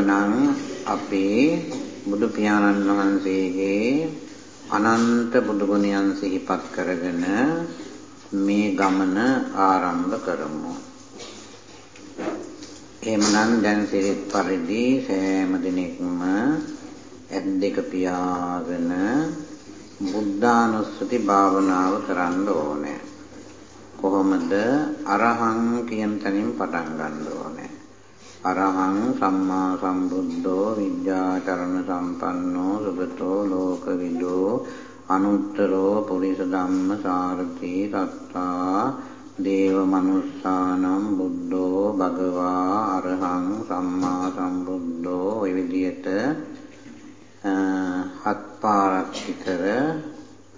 එහෙමනම් අපි බුදු පියාණන් වහන්සේගේ අනන්ත බුදු ගුණයන් සිහිපත් කරගෙන මේ ගමන ආරම්භ කරමු. එහෙමනම් දැන් සිරිත් පරිදි සෑම දිනෙකම ඇත් දෙක පියාගෙන බුද්ධානුස්සති භාවනාව කරන්න ඕනේ. කොහොමද අරහං කියන තැනින් පටන් ගන්න ඕනේ. අරහං සම්මා සම්බුද්ධෝ විද්‍යාචරණ සම්පන්නෝ සුගතෝ ලෝකවිදෝ අනුත්තරෝ පුරිස ධම්ම සාරති සත්තා දේව මනුස්සානම් බුද්ධෝ භගවා අරහං සම්මා සම්බුද්ධෝ ඔය විදිහට හත් පාරක් විතර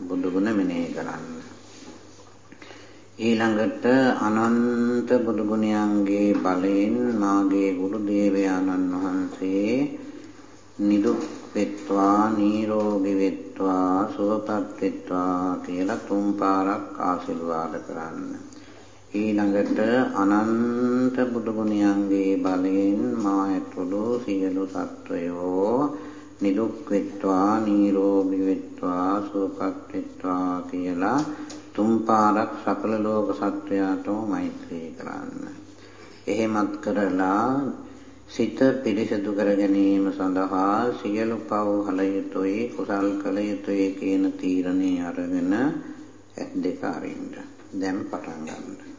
බුදුගුණ මෙනෙහි කරන්න. ඊළඟට අනන්ත බුදුගුණයන්ගේ බලයෙන් මාගේ ගුරු දේවයාණන් වහන්සේ නිදුක් වෙත්වා නිරෝගී වෙත්වා සුවපත් වෙත්වා කියලා තුන් පාරක් ආශිර්වාද කරන්න. ඊළඟට අනන්ත බුදුගුණයන්ගේ බලයෙන් මා ඇතුළු සියලු සත්වයෝ නිදුක් වෙත්වා නිරෝගී වෙත්වා සුවපත් වෙත්වා කියලා තුන් පාරක් සකල ලෝක සත්වයාටම මෛත්‍රී කරන්න. එහෙමත් කරලා සිත පිරිසිදු කර ගැනීම සඳහා සියලු පව් හල යුතුයි කුසල් කළ යුතුයි කියන තීරණය අරගෙන ඇත් දෙක අරින්න. දැන් පටන් ගන්න.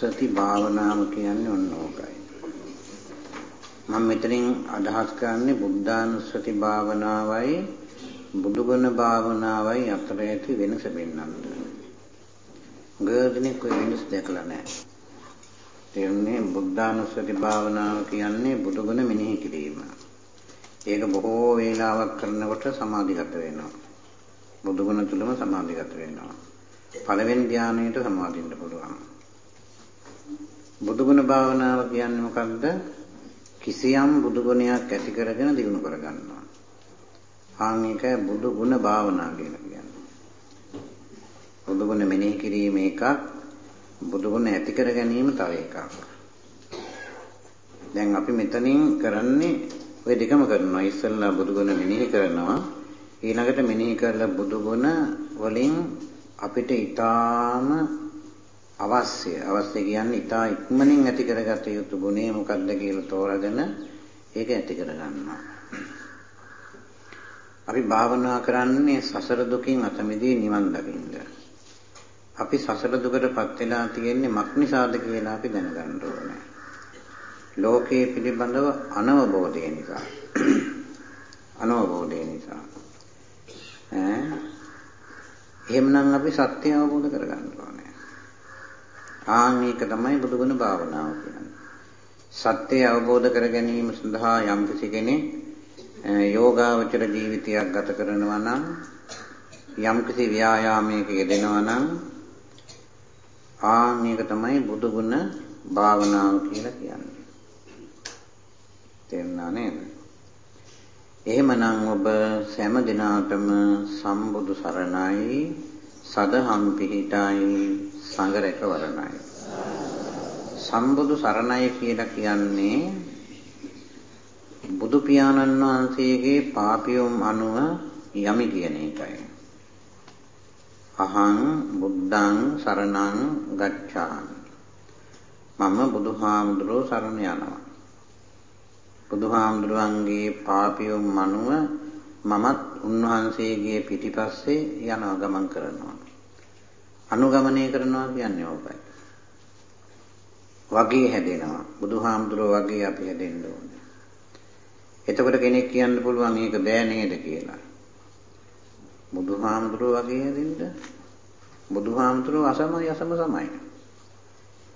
බුද්ධානුස්සති භාවනාව කියන්නේ ඔන්න ඕකයි. මම මෙතනින් අදහස් කරන්නේ බුද්ධානුස්සති භාවනාවයි බුදුගුණ භාවනාවයි අතර ඇති වෙනස පෙන්වන්න. ගොඩනෙක් ඔය වෙනස දැකලා නැහැ. තේරුණේ බුද්ධානුස්සති භාවනාව කියන්නේ බුදුගුණ මෙනෙහි කිරීම. ඒක බොහෝ වේලාවක් කරනකොට සමාධිගත වෙනවා. බුදුගුණ තුලම සමාධිගත වෙනවා. පළවෙනි ධානයට සමාදින්න පුළුවන්. බුදුගුණ භාවනාව කියන්නේ මොකක්ද? කිසියම් බුදුගුණයක් ඇති කරගෙන දිනු කරගන්නවා. ආන් එක බුදුගුණ භාවනාව කියලා කියන්නේ. බුදුගුණ මෙනෙහි කිරීම එකක්, බුදුගුණ ඇති කර ගැනීම තව එකක්. දැන් අපි මෙතනින් කරන්නේ ওই දෙකම කරනවා. ඉස්සෙල්ලා බුදුගුණ මෙනෙහි කරනවා. ඊළඟට මෙනෙහි කරලා බුදුගුණ වලින් අපිට ඊටාම අවශ්‍ය අවශ්‍ය කියන්නේ ඊටා ඉක්මනින් ඇති කරගත යුතු ගුණය මොකක්ද කියලා තෝරාගෙන ඒක ඇති කරගන්නවා. අපි භාවනා කරන්නේ සසර දුකින් අත මිදී නිවන් දකින්න. අපි සසර දුකටපත් වෙලා තියෙන්නේ මක් නිසාද කියලා අපි දැනගන්න ඕනේ. ලෝකයේ පිළිබඳව අනවබෝධය නිසා. අනවබෝධය නිසා. ඈ එහෙමනම් අපි සත්‍ය අවබෝධ කරගන්න ඕනේ. ආන් ඒක තමයි බුදුගුණ භාවනාව කියන්නේ. සත්‍ය අවබෝධ කර ගැනීම සඳහා යම් කෙනෙක් යෝගාවචර ජීවිතයක් ගත කරනවා නම් යම් කිසි ව්‍යායාමයක යෙදෙනවා නම් ආන් ඒක තමයි බුදුගුණ භාවනාව කියලා කියන්නේ. තේරුණා නේද? එහෙමනම් ඔබ සෑම දිනාටම සම්බුදු සරණයි සදහම් පිහිටයි සංගරක වරණයි. සම්බුදු සරණයි කියලා කියන්නේ බුදු පියාණන් වහන්සේගේ පාපියොම් අනුව යමි කියන එකයි. අහං බුද්ධං සරණං ගච්ඡාමි. මම බුදුහාමුදුරුවෝ සරණ යනවා. බුදුහාමුදුරුවන්ගේ පාපියොම් මනුව මමත් උන්වහන්සේගේ පිටිපස්සේ යනවා ගමන් කරනවා. අනුගමනය කරනවා කියන්නේ ඕකයි. වගේ හැදෙනවා. බුදුහාමුදුරුවෝ වගේ අපි හැදෙන්න ඕනේ. එතකොට කෙනෙක් කියන්න පුළුවන් මේක බෑ නේද කියලා. බුදුහාමුදුරුවෝ වගේ හැදෙන්න බුදුහාමුදුරුවෝ අසමයි අසම සමයි.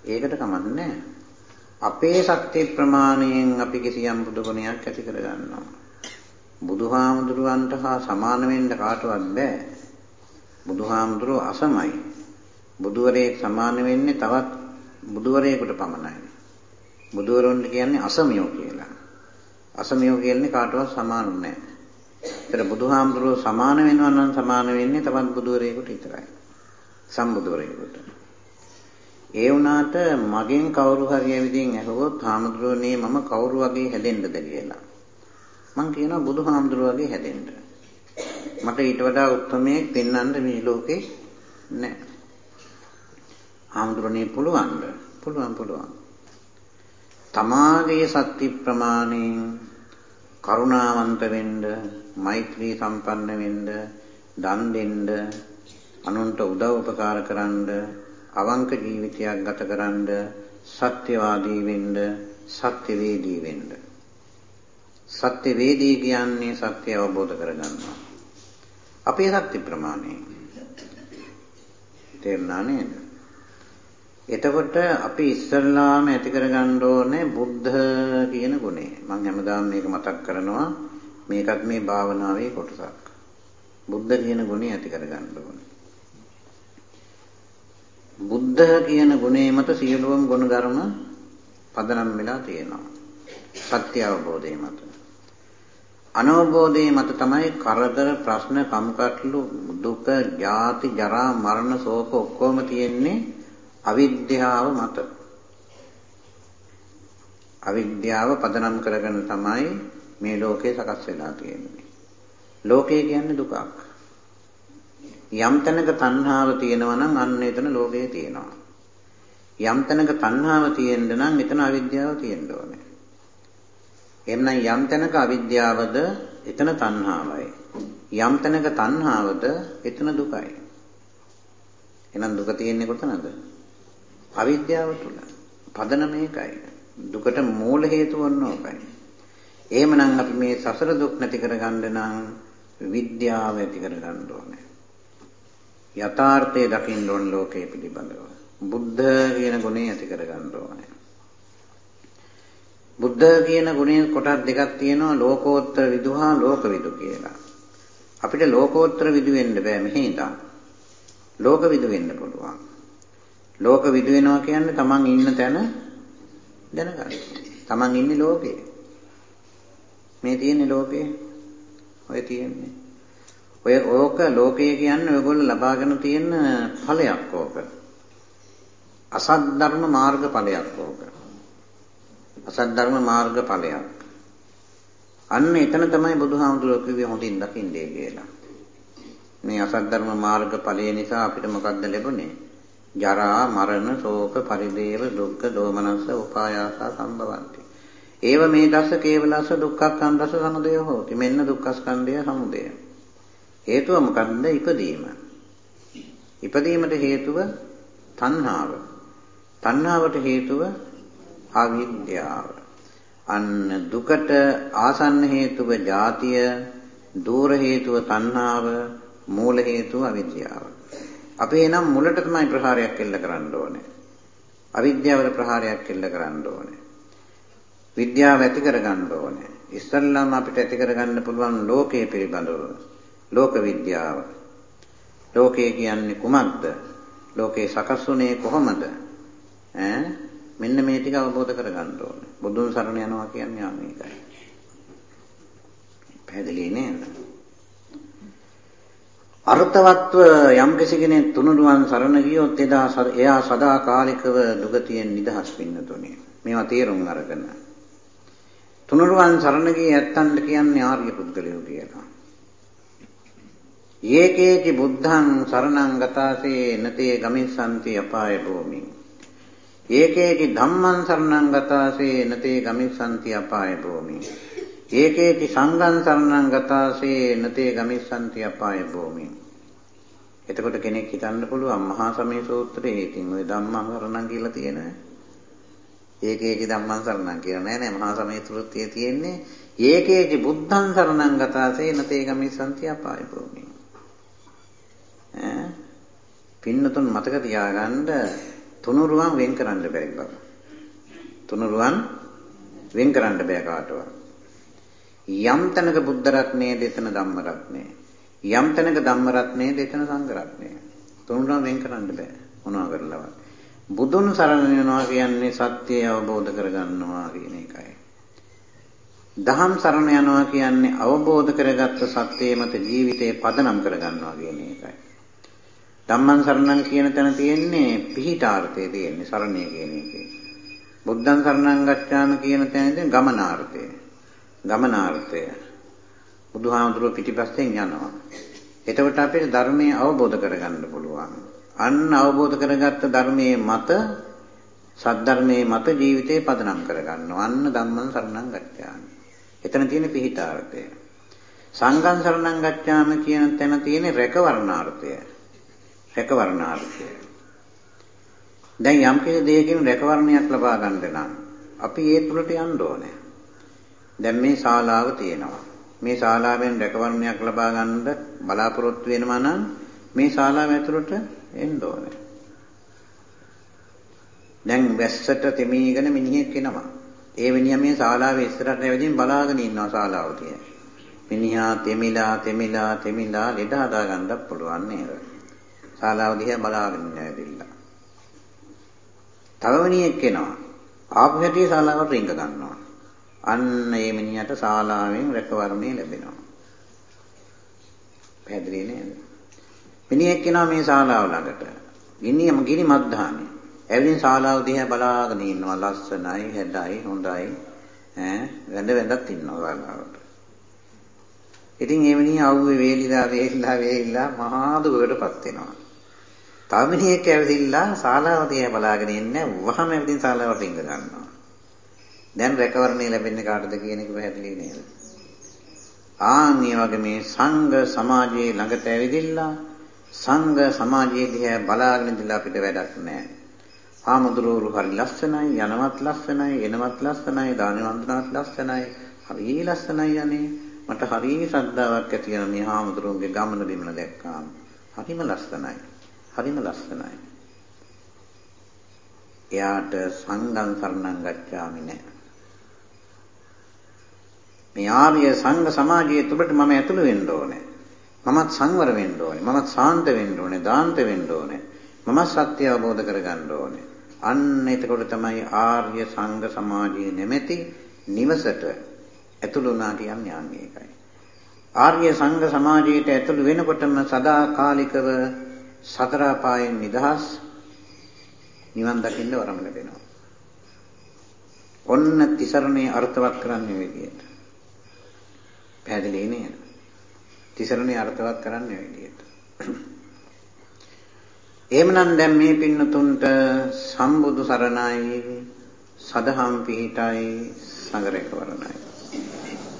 ඒකට කමක් නැහැ. අපේ ශක්ති ප්‍රමාණයෙන් අපි කිසියම් බුදු ගුණයක් ඇති කර ගන්නවා. බුදුහාමුදුරුවන්ට හා සමාන වෙන්න කාටවත් බෑ. බුදුහාමුදුරුව අසමයි. බුදුවරේ සමාන වෙන්නේ තවත් බුදුවරයෙකුට පමණයි. බුදුවරුන්ට කියන්නේ අසමියෝ කියලා. අසමියෝ කියන්නේ කාටවත් සමාන නැහැ. ඒතර බුදුහාමුදුරුව සමාන වෙනවා නම් සමාන වෙන්නේ තවත් බුදුවරයෙකුට විතරයි. සම්බුදුවරයෙකුට. ඒ වුණාට මගෙන් කවුරු හරි ඇවිදින් ඇහුවොත් හාමුදුරුවනේ මම කවුරු වගේ හැදෙන්නද කියලා. මං කියනවා බුදුහාමුදුරුව වගේ හැදෙන්න. මට ඊට වඩා උත්තරමයක් පෙන්වන්න මේ ලෝකේ නැහැ. හාමුදුරනේ පුළුවන්ද? පුළුවන් පුළුවන්. තමාගේ සත්‍ය ප්‍රමාණයෙන් කරුණාවන්ත වෙන්න, මෛත්‍රී සම්පන්න වෙන්න, දන් දෙන්න, අනුන්ට උදව් උපකාර කරන්න අවංක ජීවිතයක් ගතකරනද සත්‍යවාදී වෙන්න සත්‍යවේදී වෙන්න සත්‍යවේදී කියන්නේ සත්‍ය අවබෝධ කරගන්නවා අපේ සත්‍ය ප්‍රමාණය තේරුණා නේද එතකොට අපි ඉස්සල්ලාම ඇති කරගන්න ඕනේ බුද්ධ කියන ගුණය මම හැමදාම මේක මතක් කරනවා මේකත් මේ භාවනාවේ කොටසක් බුද්ධ කියන ගුණය ඇති කරගන්න ඕනේ බුද්ධ කියන ගුණේ මත සියලුම ගුණ ධර්ම පදනම් වෙලා තියෙනවා. සත්‍ය අවබෝධය මත. අනවබෝධය මත තමයි කරදර ප්‍රශ්න කම්කටොළු දුක ජාති ජරා මරණ ශෝක ඔක්කොම තියෙන්නේ අවිද්‍යාව මත. අවිද්‍යාව පදනම් කරගෙන තමයි මේ ලෝකේ සකස් වෙලා තියෙන්නේ. ලෝකය කියන්නේ දුකක්. යම් තැනක තණ්හාව තියෙනවා නම් අන්න එතන ලෝභය තියෙනවා. යම් තැනක තණ්හාව තියෙන්න නම් එතන අවිද්‍යාව තියෙන්න ඕනේ. එහෙනම් යම් තැනක අවිද්‍යාවද එතන තණ්හාවයි. යම් තැනක තණ්හාවද එතන දුකයි. එහෙනම් දුක තියෙන්නේ කොතනද? අවිද්‍යාව තුල. පදන මේකයි. දුකට මූල හේතුව ඕනෝකයි. එහෙමනම් අපි මේ සසර දුක් නැති කරගන්න නම් විද්‍යාව ඇති කරගන්න ඕනේ. යථාර්ථය දකින්න ඕන ලෝකයේ පිළිබඳව. බුද්ධ කියන ගුණය ඇති කරගන්න ඕනේ. බුද්ධ කියන ගුණේ කොටස් දෙකක් තියෙනවා ලෝකෝත්තර විදු හා ලෝකවිදු කියලා. අපිට ලෝකෝත්තර විදු වෙන්න බෑ මෙහි ඉඳන්. ලෝකවිදු වෙන්න පුළුවන්. ලෝකවිදු වෙනවා කියන්නේ තමන් ඉන්න තැන දැනගන්න. තමන් ඉන්නේ ලෝකේ. මේ තියෙන්නේ ලෝකේ. ඔය තියෙන්නේ. ඔය ඕක ලෝකය කියන්නේ ඔයගොල්ලෝ ලබාගෙන තියෙන ඵලයක් ඕක. අසත් ධර්ම මාර්ග ඵලයක් ඕක. අසත් ධර්ම මාර්ග ඵලයක්. අන්න එතන තමයි බුදුහාමුදුරුවෝ කිව්වේ හොඳින් දකින්නේ කියලා. මේ අසත් ධර්ම මාර්ග ඵලය නිසා අපිට මොකක්ද ලැබුණේ? ජරා, මරණ, ශෝක, පරිදේව, දුක්ඛ, දෝමනස්ස, උපායාස සම්භවಂತಿ. ඒව මේ දස කේවලස දුක්ඛස්කන්ධස සමුදය හෝති. මෙන්න දුක්ඛස්කන්ධය සමුදය. හේතුව මොකද්ද? ඉපදීම. ඉපදීමට හේතුව තණ්හාව. තණ්හාවට හේතුව අවිද්‍යාව. අන්න දුකට ආසන්න හේතුව ජාතිය, දූර හේතුව තණ්හාව, මූල හේතුව අවිද්‍යාව. අපි එනම් මුලට තමයි ප්‍රහාරයක් එල්ල කරන්න ඕනේ. අවිද්‍යාවට ප්‍රහාරයක් එල්ල කරන්න ඕනේ. විද්‍යාව ඇති කරගන්න ඕනේ. ඉස්සල්ලාම අපිට ඇති කරගන්න පුළුවන් ලෝකයේ පිළිබඳව ලෝක විද්‍යාව. ලෝකය කියන්නේ කුමක්ද? ලෝකේ සකස් වුණේ කොහොමද? ඈ මෙන්න මේ ටික අවබෝධ කරගන්න ඕනේ. බුදුන් සරණ යනවා කියන්නේ මේකයි. පැහැදිලි නේද? අර්ථවත්ව යම් කෙනෙක් තුනුරුවන් සරණ ගියොත් එදා එයා සදාකාලිකව දුගතියෙන් නිදහස් වෙන්න තුනේ. මේවා තේරුම් අරගෙන. තුනුරුවන් සරණ ගියේ ඇත්තන්ට කියන්නේ ආර්ය පුද්ගලයෝ කියලා. ඒකේති බුද්ධං සරණං ගතාසේ නතේ ගමිස්සanti අපාය භූමි. ඒකේති ධම්මං සරණං ගතාසේ නතේ ගමිස්සanti අපාය භූමි. ඒකේති සංඝං සරණං ගතාසේ නතේ ගමිස්සanti අපාය භූමි. එතකොට කෙනෙක් හිතන්න පුළුවන් මහා සමය සූත්‍රයේ ඉතින් ওই ධම්මං සරණං කියලා තියෙනවා. ඒකේකි ධම්මං සරණං කියලා නෑ නෑ මහා සමය සූත්‍රයේ තියෙන්නේ ඒකේකි බුද්ධං සරණං ගතාසේ නතේ ගමිස්සanti අපාය භූමි. ඈ පින්නතුන් මතක තියාගන්න තුනුරුවන් වෙන් කරන්න බැරි බව. තුනුරුවන් වෙන් කරන්න බෑ කාටවත්. යම් තැනක බුද්ධ රත්නයේ දෙතන ධම්ම රත්නය. යම් තැනක ධම්ම රත්නයේ දෙතන සංඝ රත්නය. තුනුරුවන් වෙන් කරන්න බෑ මොනවා කරලවත්. බුදුන් සරණ යනවා කියන්නේ සත්‍යය අවබෝධ කරගන්නවා කියන එකයි. දහම් සරණ යනවා කියන්නේ අවබෝධ කරගත්ත සත්‍යය මත ජීවිතේ පදනම් කරගන්නවා කියන එකයි. ධම්මං සරණං කියන තැන තියෙන්නේ පිහිටාර්ථය තියෙන්නේ සරණය කියන එකේ. බුද්ධං සරණං ගච්ඡාමි කියන තැනදී ගමනාර්ථය. ගමනාර්ථය. බුදුහාමුදුරුවෝ පිටිපස්සෙන් යනවා. එතකොට අපිට ධර්මය අවබෝධ කරගන්න පුළුවන්. අන්න අවබෝධ කරගත්ත ධර්මයේ මත සද්ධර්මයේ මත ජීවිතේ පදනම් කරගන්නවා. අන්න ධම්මං සරණං ගච්ඡාමි. එතන තියෙන පිහිටාර්ථය. සංඝං සරණං ගච්ඡාමි කියන තැන තියෙන රැකවරණාර්ථය. රැකවරණාර්ථය. දැන් යම් කිසි දෙයකින් රැකවරණයක් ලබා ගන්න නම් අපි ඒ තුලට යන්න ඕනේ. දැන් මේ ශාලාව තියෙනවා. මේ ශාලාවෙන් රැකවරණයක් ලබා ගන්න බලාපොරොත්තු වෙනවා නම් මේ ශාලාව ඇතුළට එන්න ඕනේ. දැන් වැස්සට තෙමීගෙන මිනිහෙක් එනවා. ඒ මිනිහා මේ ශාලාවේ ඉස්සරහට ඇවිදින් බලාගෙන ඉන්නවා ශාලාව තිය. මිනිහා තෙමිලා තෙමිලා තෙමිලා ලෙඩ හදා ගන්නත් පුළුවන් නේද? ශාලාව දිහා බලාගෙන ඉන්නෑදිලා. තව මිනිහෙක් එනවා. ආපු හැටි ශාලාවට රිංග ගන්නවා. අන්න ඒ මිනිහට ශාලාවෙන් රැකවරණය ලැබෙනවා. පැහැදිලි නේද? මිනිහෙක් එනවා මේ ශාලාව ළඟට. ගිනියම ගිනි මද්දානේ. ඇවිදින් ශාලාව දිහා බලාගෙන ඉන්නවා ලස්සනයි, හැඩයි, හොඳයි. ඈ වැඳ වැඳත් ඉන්නවා ශාලාවට. ඉතින් ඒ මිනිහා අවුවේ වේලිලා වේලිලා වේලිලා මහා දුකකටපත් වෙනවා. තව මිනිහෙක් ඇවිදිලා ශාලාව දිහා බලාගෙන ඉන්නේ වහම ඇවිදින් ශාලාවට රිංග ගන්නවා. දැන් රැකවරණය ලැබෙන්නේ කාටද කියන එක පැහැදිලි නේද? ආන් මේ වගේ මේ සංඝ සමාජයේ ළඟට ඇවිදිලා සංඝ සමාජයේ දිහා බලාගෙන ඉඳලා අපිට වැඩක් නැහැ. ආමඳුරෝරු හරි ලස්සනයි, යනවත් ලස්සනයි, එනවත් ලස්සනයි, දාන වන්දනාවත් ලස්සනයි, හරි ලස්සනයි යන්නේ. මට හරි ශ්‍රද්ධාවක් ඇති වෙන මේ ආමඳුරෝගේ ගමන බිමන දැක්කාම. හරිම ලස්සනයි. හරිම ලස්සනයි. එයාට සංඝං සරණං ගච්ඡාමි නැහැ. මේ ආර්ය සංඝ සමාජයේ තුලට මම ඇතුළු වෙන්න ඕනේ. මමත් සංවර වෙන්න ඕනේ. මමත් සාන්ත වෙන්න ඕනේ. දාන්ත වෙන්න ඕනේ. මම සත්‍ය අවබෝධ කරගන්න ඕනේ. අන්න එතකොට තමයි ආර්ය සංඝ සමාජයේ නැමැති නිවසට ඇතුළු වුණා කියන්නේ යන්නේ ඒකයි. ආර්ය සංඝ සමාජයට ඇතුළු වෙනකොටම සදාකාලිකව සතර පායෙන් නිදහස් නිවන් දකින්න වරම ලැබෙනවා. ඔන්න තිසරණේ අර්ථවත් කරන්නේ විදියට. පැහැදිලි නේද? තිසරණේ අර්ථවත් කරන්නේ විදියට. එහෙමනම් දැන් මේ පින්නතුන්ට සම්බුදු සරණයි සදහම් පිහිටයි සංගරේක වරණයි.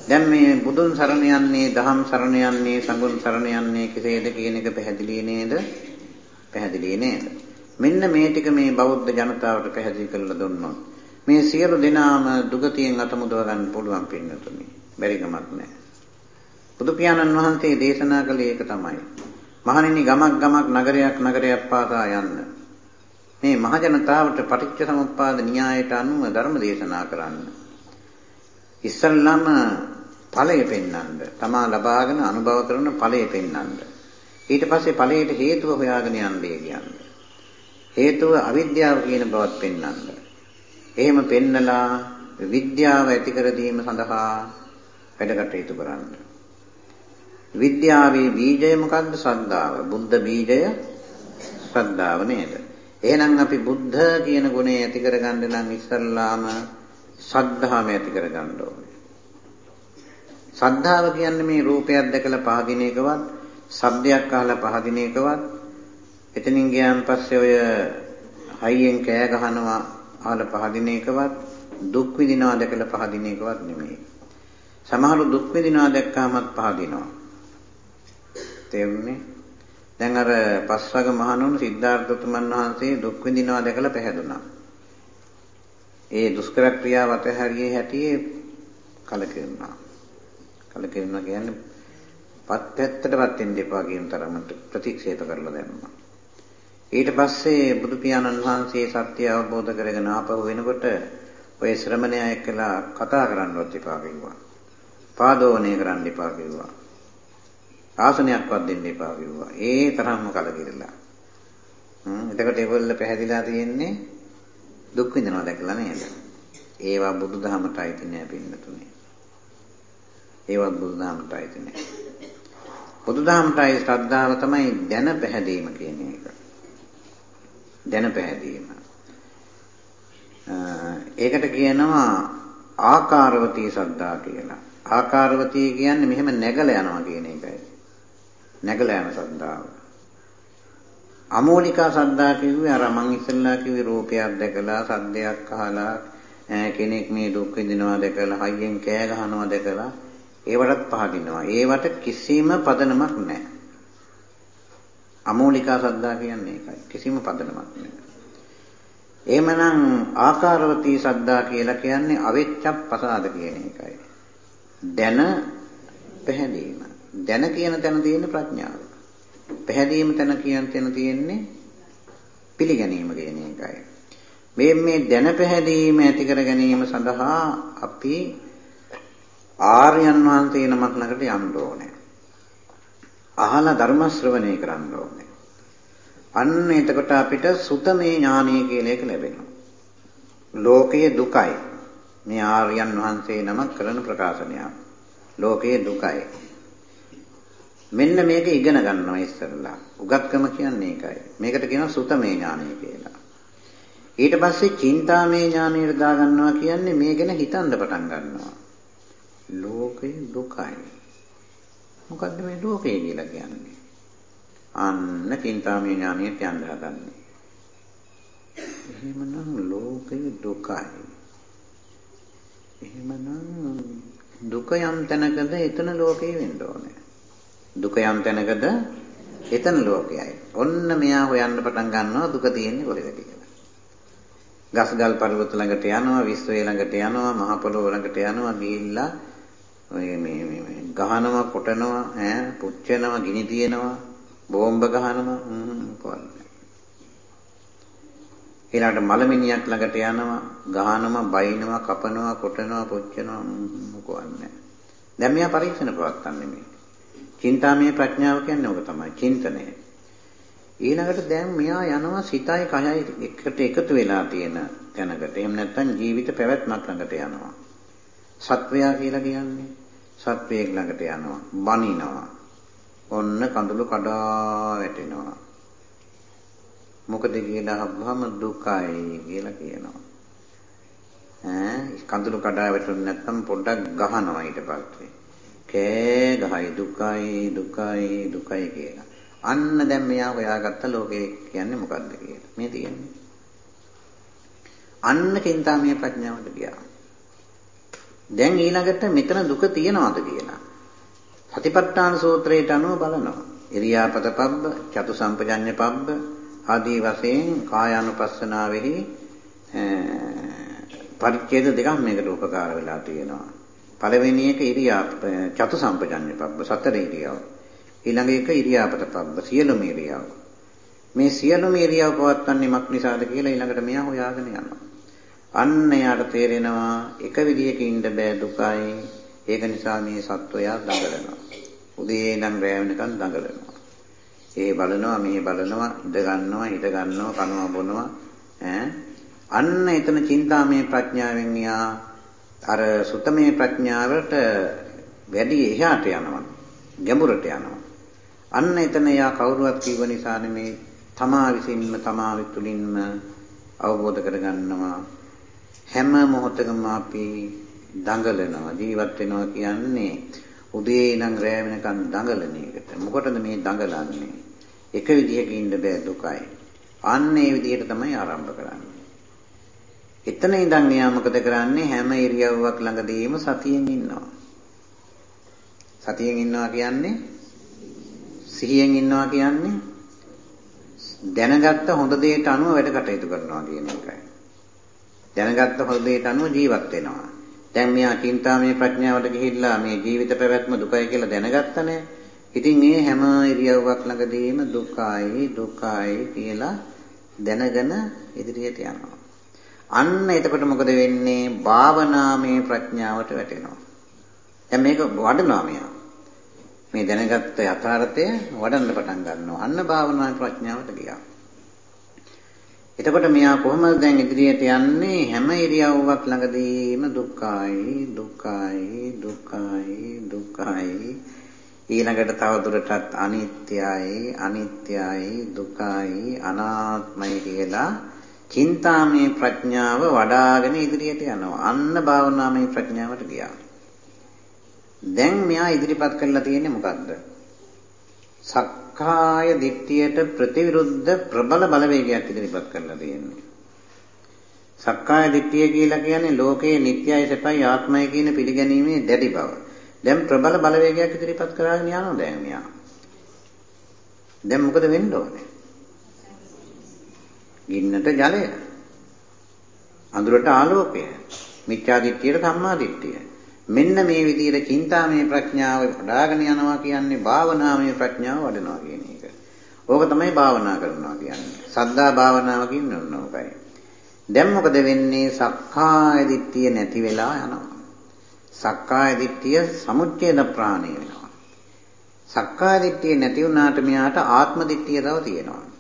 දැන් මේ බුදුන් සරණ යන්නේ දහම් සරණ යන්නේ සංඝුන් සරණ යන්නේ කෙසේද කියන එක පැහැදිලි නේද? පැහැදිලි නේද? මෙන්න මේ ටික මේ බෞද්ධ ජනතාවට පැහැදිලි කරලා දුන්නොත් මේ සියලු දෙනාම දුගතියෙන් අත මුදව ගන්න පුළුවන් පින්නතුනි. බැරි කමක් නැහැ. බුදු පියාණන් වහන්සේ දේශනා කළේ ඒක තමයි. මහණෙනි ගමක් ගමක් නගරයක් නගරයක් පාසා යන්න. මේ මහ ජනතාවට පටිච්ච සමුප්පාද න්‍යායයට අනුව ධර්ම දේශනා කරන්න. ඉස්සල්ලාම ඵලය පෙන්වන්න. තමා ලබාගෙන අනුභව කරන ඵලය පෙන්වන්න. ඊට පස්සේ ඵලයට හේතුව හොයාගෙන යන්නේ කියන්නේ. හේතුව අවිද්‍යාව කියන බවත් පෙන්වන්න. එහෙම පෙන්නලා විද්‍යාව ඇති කර දීම සඳහා වැඩ කටයුතු කරන්න. විද්‍යාවේ බීජය මොකද්ද? ශ්‍රද්ධාව. බුද්ධ බීජය ශ්‍රද්ධාව නේද? එහෙනම් අපි බුද්ධ කියන ගුණය ඇති කරගන්න නම් ඉස්සල්ලාම ශ්‍රද්ධාව ඇති කරගන්න ඕනේ. ශ්‍රද්ධාව කියන්නේ මේ රූපයක් දැකලා පහදින එකවත්, ශබ්දයක් අහලා පහදින එකවත්, එතනින් ගියාන් පස්සේ ඔය හයියෙන් කෑ ගහනවා අහලා පහදින එකවත්, දුක් විඳිනවා දැකලා පහදින එකවත් නෙමෙයි. සමහරු දුක් විඳිනවා දැක්කාමත් පහදිනවා. තේරුණේ? දැන් අර පස්වග මහණුන් සිද්ධාර්ථතුමන් වහන්සේ දුක් විඳිනවා දැකලා පැහැදුනා. ඒ දුෂ්කර ක්‍රියාව අතහැරියේ හැටියේ කලකිරුණා. කලකිරුණා කියන්නේ පත් පැත්තටවත් එන්න එපා කියන තරමට ප්‍රතික්ෂේප කරලා දැම්මා. ඊට පස්සේ බුදු පියාණන් වහන්සේ සත්‍ය අවබෝධ කරගෙන ආපහු වෙනකොට ඔය ශ්‍රමණයා එක්කලා කතා කරන්නවත් එපා කිව්වා. පාදෝණය කරන්න එපා කිව්වා. ආසනයක්වත් දෙන්න එපා කිව්වා. ඒ තරම්ම කලකිරලා. හ්ම් එතකොට ඒගොල්ල පැහැදිලා තියෙන්නේ දුක් විඳිනවා දැකලා නේද? ඒවා බුදුදහමට අයිති නෑ පින්නතුනේ. ඒවා බුදුදහමට අයිති නෑ. බුදුදහමට අයිති ශ්‍රද්ධාව තමයි දැන පැහැදීම කියන එක. දැන පැහැදීම. ඒකට කියනවා ආකාරවතී ශ්‍රද්ධා කියලා. ආකාරවතී කියන්නේ මෙහෙම නැගලා යනවා කියන එකයි. නැගලා යන ශ්‍රද්ධාව. අමෝලිකා ශ්‍රද්ධා කිව්වේ අර මං ඉස්සෙල්ලා කිව්වේ රූපයක් දැකලා සද්දයක් අහලා කෙනෙක් මේ දුක් විඳිනවා දැකලා හයියෙන් කෑ ගහනවා දැකලා ඒවටත් පහදිනවා. ඒවට කිසිම පදනමක් නැහැ. අමෝලිකා ශ්‍රද්ධා කියන්නේ ඒකයි. කිසිම පදනමක් නැහැ. එහෙමනම් ආකාරවතී ශ්‍රද්ධා කියලා කියන්නේ අවෙච්ඡප්පසාද කියන එකයි. දැන පැහැදීම. දැන කියන තැන තියෙන ප්‍රඥාව. පැහැදීම තැන කියන තැන තියෙන්නේ පිළිගැනීම කියන එකයි. මේ මේ දැන පැහැදීම ඇති කර ගැනීම සඳහා අපි ආර්යයන් වහන්සේ නමක් ළඟට යන්න ඕනේ. අහලා ධර්ම ශ්‍රවණය කරන්න ඕනේ. අන්න එතකොට අපිට සුතමේ ඥානය කියලා එක ලැබෙනවා. ලෝකයේ දුකයි. මේ ආර්යයන් වහන්සේ නමක් කරන ප්‍රකාශනයක්. ලෝකයේ දුකයි. මෙන්න මේක ඉගෙන ගන්නවා ඉස්සරලා. උගත්කම කියන්නේ ඒකයි. මේකට කියනවා සුතමේ ඥානය කියලා. ඊට පස්සේ චින්තාමේ ඥානයට දා ගන්නවා කියන්නේ මේ ගැන හිතන්න පටන් ගන්නවා. ලෝකේ දුකයි. මොකද්ද මේ ලෝකය කියලා කියන්නේ? අන්න චින්තාමේ ඥානයට යන්න හදන්නේ. එහෙමනම් ලෝකේ දුකයි. එහෙමනම් දුක යම් තැනකද එතන ලෝකේ වෙන්න ඕනේ. දුක යම් තැනකද එතන ලෝකයයි. ඔන්න මෙයා හොයන්න පටන් ගන්නවා දුක තියෙන්නේ කොහෙද කියලා. ගස්ගල් පර්වත ළඟට යනවා, විශ්වය ළඟට යනවා, මහ පොළොව ළඟට යනවා, ගිහිල්ලා ඔය මේ මේ ගහනවා, කොටනවා, ඈ පුච්චනවා, ගිනි තියනවා, බෝම්බ ගහනවා, කොහොමද? ඊළඟට මලමිනියක් ළඟට යනවා, ගහනවා, බයිනවා, කපනවා, කොටනවා, පුච්චනවා මොකවන්නේ. දැන් මෙයා පරීක්ෂණ පවත්න්නේ මේ. චින්තාමය ප්‍රඥාව කියන්නේ ඕක තමයි. චින්තනය. ඊළඟට දැන් මෙයා යනවා සිතයි කයයි එකට එකතු වෙලා තියෙන තැනකට. එහෙම නැත්නම් ජීවිත පැවැත්මක් ළඟට යනවා. සත්වයා කියලා කියන්නේ සත්වයෙක් ළඟට යනවා. බනිනවා. ඔන්න කඳුළු කඩා වැටෙනවා. මොකද කියලා අහපුවම දුකයි කියලා කියනවා. ඈ කඳුළු කඩා වැටුනේ නැත්නම් පොඩ්ඩක් ගහනවා ඊට පස්සේ. කෑ ගහයි දුකයි දුකයි දුකයි කියලා. අන්න දැන් මෙයා හොයාගත්ත ලෝකේ කියන්නේ මොකද්ද කියලා. මේ තියෙන්නේ. අන්න චින්තාමය ප්‍රඥාවට ගියා. දැන් ඊළඟට මෙතන දුක තියනවාද කියලා. සතිපට්ඨාන සූත්‍රයට අනුව බලනවා. ඉරියාපත පබ්බ, චතු සම්පජඤ්ඤ පබ්බ, ආදී වශයෙන් කායානුපස්සනාවෙහි පරිච්ඡේද දෙකක් මේකට උපකාර වෙලා තියෙනවා. පළවෙනි එක ඉරියා චතු සම්පජඤ්ඤ පබ්බ සතර ඉරියව්. ඊළඟ එක ඉරියාපත පබ්බ සියලුම ඉරියව්. මේ සියලුම ඉරියව් පවත්වන්නේ මක් නිසාද කියලා ඊළඟට මෙයා හොයාගෙන යනවා. අන්න යාට තේරෙනවා එක විදියක ඉන්න බෑ දුකයි. ඒක නිසා මේ සත්වයා දඟලනවා. උදේ ඉඳන් රැ වෙනකන් දඟලනවා. ඒ බලනවා මේ බලනවා ඉඳ ගන්නවා හිට ගන්නවා කනවා බොනවා ඈ අන්න එතන චින්තාමය ප්‍රඥාවෙන් යා අර සුතමේ ප්‍රඥාවට වැඩි එහාට යනවා ගැඹුරට යනවා අන්න එතන යා කවුරුවත් කිව්ව නිසා නෙමේ තමා විසින්ම තමා විතුලින්ම අවබෝධ කරගන්නවා හැම මොහොතකම අපි දඟලනවා ජීවත් වෙනවා කියන්නේ උදේ ඉඳන් රැ වෙනකන් දඟලන එකට. මොකටද මේ දඟලන්නේ? එක විදිහක ඉන්න බෑ දුකයි. අන්න ඒ විදිහට තමයි ආරම්භ කරන්නේ. එතන ඉඳන් එයා මොකද කරන්නේ? හැම ඉරියව්වක් ළඟදීම සතියෙන් ඉන්නවා. සතියෙන් ඉන්නවා කියන්නේ සිහියෙන් ඉන්නවා කියන්නේ දැනගත්ත හොඳ දෙයට අනුව වැඩ කටයුතු කරනවා කියන එකයි. දැනගත්ත හොඳ දෙයට අනුව ජීවත් වෙනවා. දැන් මෙයා චින්තාමය ප්‍රඥාවට ගිහිල්ලා මේ ජීවිත පැවැත්ම දුකයි කියලා දැනගත්තනේ. ඉතින් මේ හැම ඉරියව්වක් ළඟදීම දුකයි දුකයි කියලා දැනගෙන ඉදිරියට යනවා. අන්න එතකොට මොකද වෙන්නේ? භාවනාමය ප්‍රඥාවට වැටෙනවා. දැන් මේක වඩනවා මෙයා. මේ දැනගත්ත යථාර්ථය වඩන්න පටන් ගන්නවා. අන්න භාවනා ප්‍රඥාවට ගියා. එතකොට මෙයා කොහොමද දැන් ඉදිරියට යන්නේ හැම ඉරියව්වක් ළඟදීම දුක්ඛයි දුක්ඛයි දුක්ඛයි දුක්ඛයි ඊළඟට තව දුරටත් අනිත්‍යයි අනිත්‍යයි දුකයි අනාත්මයි කියලා චින්තාමය ප්‍රඥාව වඩාගෙන ඉදිරියට යනවා. අන්න භාවනාමය ප්‍රඥාවට ගියා. දැන් මෙයා ඉදිරිපත් කරලා තියෙන්නේ මොකද්ද? සක්කාය දිට්ඨියට ප්‍රතිවිරුද්ධ ප්‍රබල බලවේගයක් ඉදිරිපත් කරලා තියෙන්නේ. සක්කාය දිට්ඨිය කියලා කියන්නේ ලෝකයේ නිට්ටයයි සැපයි ආත්මයි කියන පිළිගැනීමේ දැඩි බව. දැන් ප්‍රබල බලවේගයක් ඉදිරිපත් කරගෙන යනවා දැන් මෙයා. දැන් මොකද වෙන්න ඕනේ? ගින්නට ජලය. අඳුරට ආලෝකය. මිත්‍යා දිට්ඨියට සම්මා දිට්ඨිය. මෙන්න මේ විදිහට චින්තාමය ප්‍රඥාව වඩ아가න යනවා කියන්නේ භාවනාමය ප්‍රඥාව වඩනවා කියන එක. ඕක තමයි භාවනා කරනවා කියන්නේ. සද්දා භාවනාව කියන්නේ ඔන්න ඕකයි. දැන් මොකද වෙන්නේ? සක්කාය දිට්ඨිය නැති වෙලා යනවා. සක්කාය දිට්ඨිය සමුච්ඡේද ප්‍රාණය වෙනවා. සක්කාය දිට්ඨිය නැති වුණාට මෙයාට ආත්ම දිට්ඨිය තව තියෙනවා.